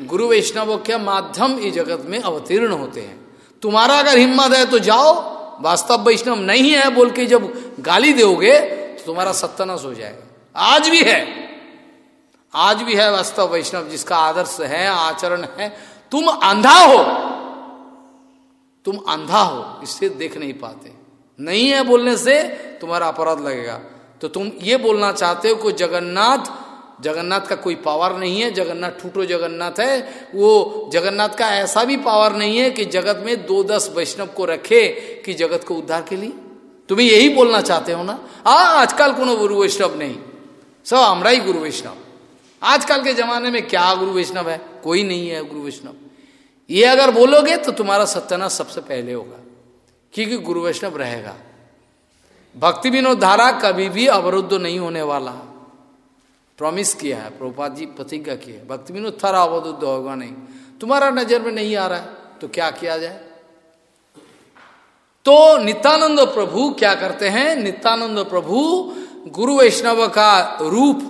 गुरु वैष्णव के माध्यम इस जगत में अवतीर्ण होते हैं। तुम्हारा अगर हिम्मत है तो जाओ। वास्तव वैष्णव नहीं है बोल के जब गाली दोगे तो तुम्हारा सत्यानाश हो जाएगा। आज भी है। आज भी है वास्तव वैष्णव जिसका आदर्श है, आचरण है। तुम अंधा हो। तुम अंधा हो, इससे देख नहीं पाते। नहीं है बोलने से, तुम्हारा अपराध लगेगा। तो तुम ये बोलना चाहते हो कि जगन्नाथ जगन्नाथ का कोई पावर नहीं है, जगन्नाथ ठूटो जगन्नाथ है, वो जगन्नाथ का ऐसा भी पावर नहीं है कि जगत में दो दस वैष्णव को रखे कि जगत को उद्धार के लिए। तुम्हें यही बोलना चाहते हो ना? आ, आजकल को गुरु वैष्णव नहीं। सब हमारा ही गुरु वैष्णव। आजकल के जमाने में क्या गुरु वैष्णव है? कोई नहीं है गुरु वैष्णव। ये अगर बोलोगे तो तुम्हारा सत्यानाश सबसे पहले होगा, क्योंकि गुरु वैष्णव रहेगा। भक्ति विनोद धारा कभी भी अवरुद्ध नहीं होने वाला। प्रॉमिस किया है, प्रभुपाद जी प्रतिज्ञा की है। भक्ति विनोद थारा अवरुद्ध होगा नहीं। तुम्हारा नज़र में नहीं आ रहा है तो क्या किया जाए? तो नित्यानंद प्रभु क्या करते हैं? नित्यानंद प्रभु गुरु वैष्णव का रूप,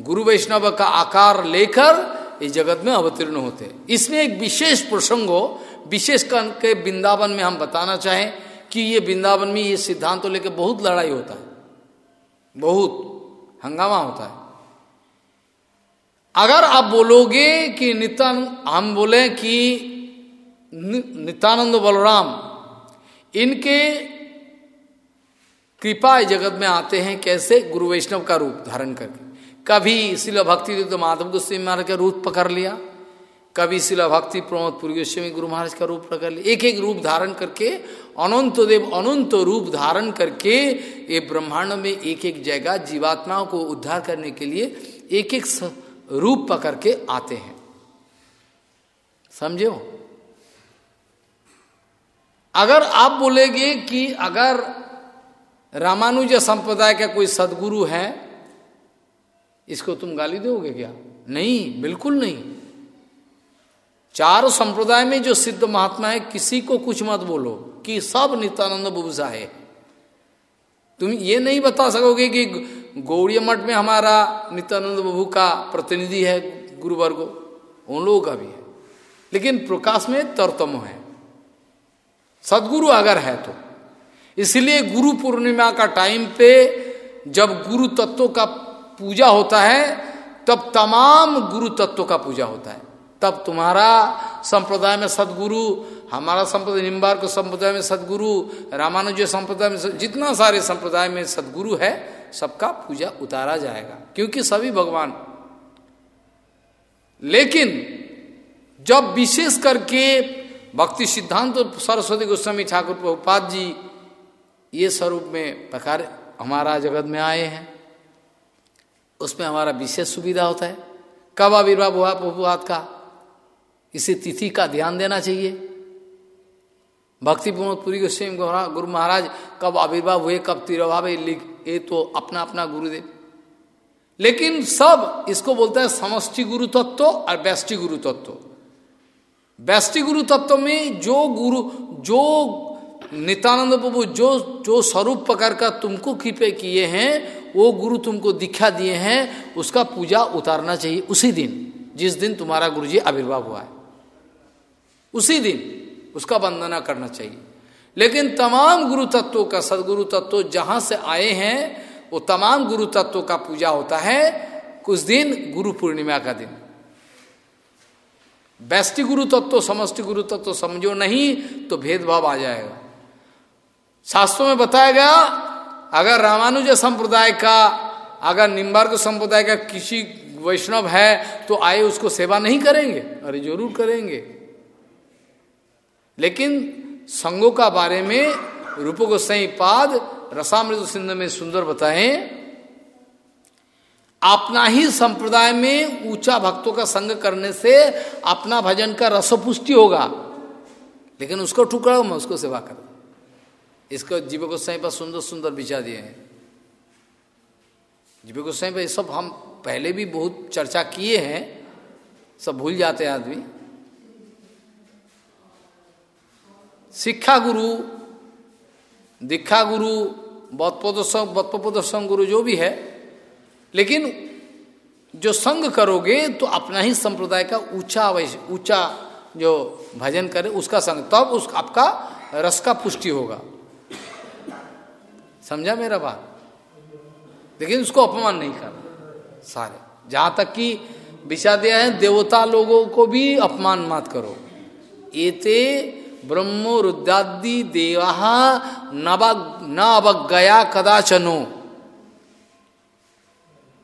गुरु वैष्णव का आकार लेकर इस जगत में अवतीर्ण होते हैं। इसमें एक विशेष प्रसंग हो, विशेष के वृंदावन में हम बताना चाहें कि ये वृंदावन में ये सिद्धांत को लेकर बहुत लड़ाई होता है। बहुत हंगामा होता है। अगर आप बोलोगे कि नित्यानंद हम बोले कि नित्यानंद बलराम, इनके कृपा जगत में आते हैं कैसे? गुरु वैष्णव का रूप धारण करके। कभी इसीलिए भक्ति तो माधव गोस्वामी महाराज का रूप पकड़ लिया। कभी शिला भक्ति प्रमोद पूर्वी गुरु महाराज का रूप पकड़ लिया। एक एक रूप धारण करके, अनंत देव अनंत रूप धारण करके, ये ब्रह्मांड में एक एक जगह जीवात्माओं को उद्धार करने के लिए एक एक रूप पकड़ के आते हैं। समझे हो? अगर आप बोलेगे कि अगर रामानुज संप्रदाय का कोई सदगुरु है इसको तुम गाली दोगे क्या? नहीं, बिल्कुल नहीं। चारों संप्रदाय में जो सिद्ध महात्मा है, किसी को कुछ मत बोलो कि सब नित्यानंद बुबसा है। तुम ये नहीं बता सकोगे कि गौड़ी मठ में हमारा नित्यानंद बबू का प्रतिनिधि है गुरुवर्गो। उन लोगों का भी है। लेकिन प्रकाश में तरतम है। सदगुरु अगर है तो। इसलिए गुरु पूर्णिमा का टाइम पे जब गुरु तत्व का पूजा होता है, तब तमाम गुरु तत्व का पूजा होता है। तब तुम्हारा संप्रदाय में सदगुरु, हमारा संप्रदाय, निम्बार को संप्रदाय में सदगुरु, रामानुज संप्रदाय में जितना सारे संप्रदाय में सदगुरु है, सबका पूजा उतारा जाएगा, क्योंकि सभी भगवान। लेकिन, जब विशेष करके भक्ति सिद्धांत तो सरस्वती गोस्वामी ठाकुर प्रभुपाद जी, ये स्वरूप में प्रकार हमारा जगत में आए हैं। उसमें हमारा विशेष सुविधा होता है। कब आविर्भाव हुआ, प्रभुपाद का? इसी तिथि का ध्यान देना चाहिए। भक्ति पुरी गोस्वामी गुरु महाराज, कब आविर्भाव हुए, कब तिरभाव ये तो अपना अपना गुरुदेव। लेकिन सब इसको बोलते हैं समष्टि गुरु तत्व और व्यष्टि गुरु तत्व। व्यष्टि गुरु तत्व में जो गुरु, जो नित्यानंद प्रभु, जो जो स्वरूप पकड़ कर तुमको कृपे किए हैं वो गुरु तुमको दीक्षा दिए हैं, उसका पूजा उतारना चाहिए उसी दिन, जिस दिन तुम्हारा गुरु जी आविर्भाव हुआ है। उसी दिन उसका वंदना करना चाहिए। लेकिन तमाम गुरु तत्वों का, सदगुरु तत्व जहाँ से आए हैं, वो तमाम गुरु तत्वों का पूजा होता है कुछ दिन गुरु पूर्णिमा का दिन। व्यष्टि गुरु तत्व, समष्टि गुरु तत्व समझो नहीं तो भेदभाव आ जाएगा। शास्त्रों में बताया गया अगर रामानुज संप्रदाय का, अगर निम्बार्क संप्रदाय का किसी वैष्णव है तो आए उसको सेवा नहीं करेंगे। अरे, ज़रूर करेंगे। लेकिन संगों का बारे में रूप गोसाई पाद रसामृत सिंध में सुंदर बताए, अपना ही संप्रदाय में ऊँचा भक्तों का संग करने से अपना भजन का रसपुष्टि होगा। लेकिन उसको ठुकराओ मैं उसको सेवा कर। इसको जीव गोसाई पर सुंदर सुंदर विचार दिए हैं। जीव गोसाई पर ये सब हम पहले भी बहुत चर्चा किए हैं, सब भूल जाते हैं आदमी। शिक्षा गुरु, दीक्षा गुरु बत्पदर्शन बत्पदर्शन गुरु जो भी है, लेकिन जो संग करोगे तो अपना ही संप्रदाय का ऊँचा ऊँचा जो भजन करे उसका संग, तब उस, आपका रस का पुष्टि होगा। समझा मेरा बात? लेकिन उसको अपमान नहीं करना। सारे। जहाँ तक कि विषा दिया है, देवता लोगों को भी अपमान मत करो। एते ब्रह्मो रुद्रादि देवा न अवज्ञया कदाचनो।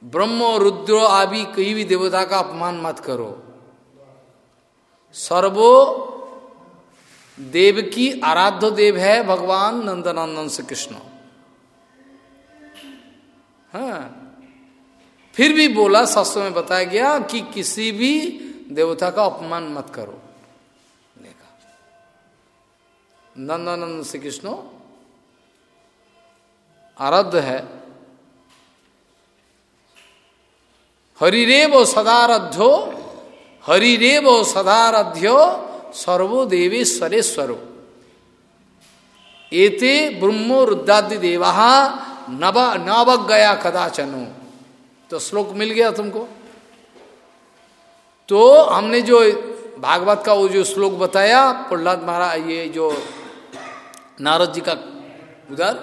ब्रह्म रुद्र आदि कहीं भी देवता का अपमान मत करो। सर्वो देव की आराध्य देव है भगवान नंदनंदन से कृष्ण। हाँ। फिर भी बोला, शास्त्रों में बताया गया कि किसी भी देवता का अपमान मत करो। देखा। नंदानंद श्री कृष्ण आराध्य है। हरिरेव सदारध्यो हरिरेव सदारध्यो सर्वोदेवेश्वरेश्वरो एते ब्रह्मो रुद्रादि देवा नव नवगया कदाचनो तो श्लोक मिल गया तुमको? तो हमने जो भागवत का वो जो श्लोक बताया, प्रहलाद महाराज, ये जो नारद जी का उधर,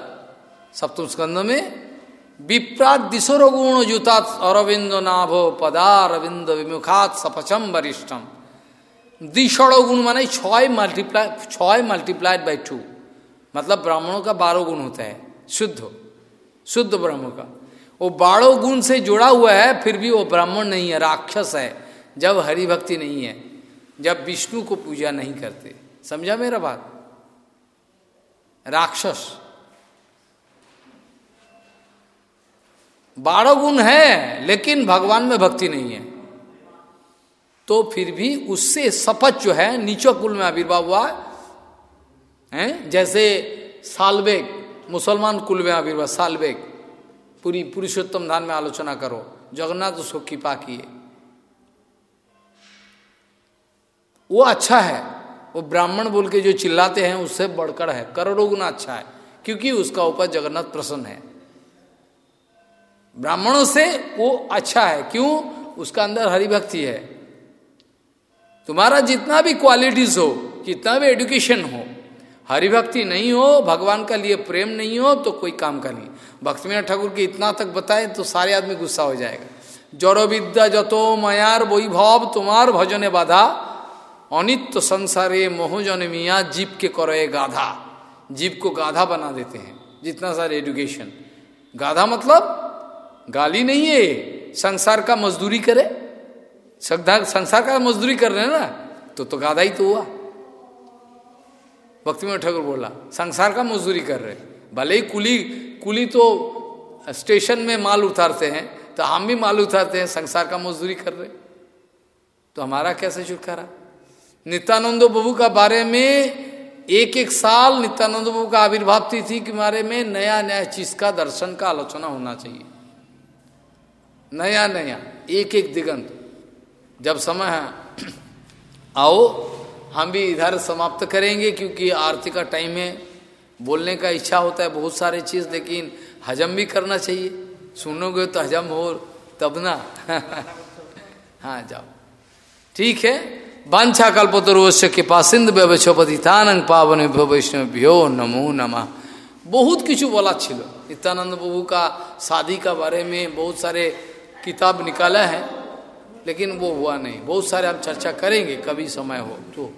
सप्तम स्कंद में, विप्रात दिशोर गुण जुतात अरविंद नाभो पदारविंद विमुखात सपचम वरिष्ठम। दिशड़ गुण माने छय मल्टीप्लाई छय मल्टीप्लाइड बाई टू मतलब ब्राह्मणों का बारह गुण होता है, शुद्ध शुद्ध ब्रह्म का। वो बारह गुण से जुड़ा हुआ है, फिर भी वो ब्राह्मण नहीं है, राक्षस है। जब हरि भक्ति नहीं है, जब विष्णु को पूजा नहीं करते। समझा मेरा बात? राक्षस। बारह गुण है, लेकिन भगवान में भक्ति नहीं है। तो फिर भी उससे सपच जो है नीचो कुल में आविर्भाव हुआ है जैसे सालबेग मुसलमान कुल में आविर्भाव सालबेग, पूरी पुरुषोत्तम धान में आलोचना करो। जगन्नाथ उसको कृपा किए। वो अच्छा है। वो ब्राह्मण बोल के जो चिल्लाते हैं, उससे बढ़कर है। करोड़ों गुना अच्छा है, क्योंकि उसका ऊपर जगन्नाथ प्रसन्न है। ब्राह्मणों से वो अच्छा है। क्यों? उसका अंदर हरिभक्ति है। तुम्हारा जितना भी क्वालिटीज हो जितना भी एडुकेशन हो हरिभक्ति नहीं हो, भगवान का लिए प्रेम नहीं हो तो कोई काम का नहीं। भक्तिमीनाथ ठाकुर के इतना तक बताए तो सारे आदमी गुस्सा हो जाएगा। जड़ो विद्या जतो मयार वैभव तुम्हार भजने बाधा। अनित्य संसारे मोहजन मिया जीव के करो ये गाधा। जीव को गाधा बना देते हैं, जितना सारे एजुकेशन गाधा मतलब गाली नहीं है, संसार का मजदूरी करे। संसार का मजदूरी कर रहे हैं ना तो तो गाधा ही तो हुआ। भक्ति में ठाकुर बोला, संसार का मजदूरी कर रहे भले ही कुली कुली तो स्टेशन में माल उतारते हैं तो हम भी माल उतारते हैं, संसार का मजदूरी कर रहे तो हमारा कैसे छुटकारा? नित्यानंदो बबू का बारे में एक एक साल नित्यानंद प्रभु का आविर्भाव थी के बारे में नया नया चीज़ का दर्शन का आलोचना होना चाहिए। नया नया एक एक दिगंत। जब समय है, *clears throat* आओ हम भी इधर समाप्त करेंगे, क्योंकि आरती का टाइम है। बोलने का इच्छा होता है बहुत सारे चीज़, लेकिन हजम भी करना चाहिए। सुनोगे तो हजम हो, तब ना। *laughs* हाँ जाओ। ठीक है? बांछा कल्पतरुवश्य व्यवचपति तानंग पावन वैष्णव भ्यो नमो नमा। बहुत किचु बोला छिलो। नित्यानंद प्रभु का शादी का बारे में बहुत सारे किताब निकाला है। लेकिन वो हुआ नहीं। बहुत सारे हम चर्चा करेंगे कभी समय हो तो।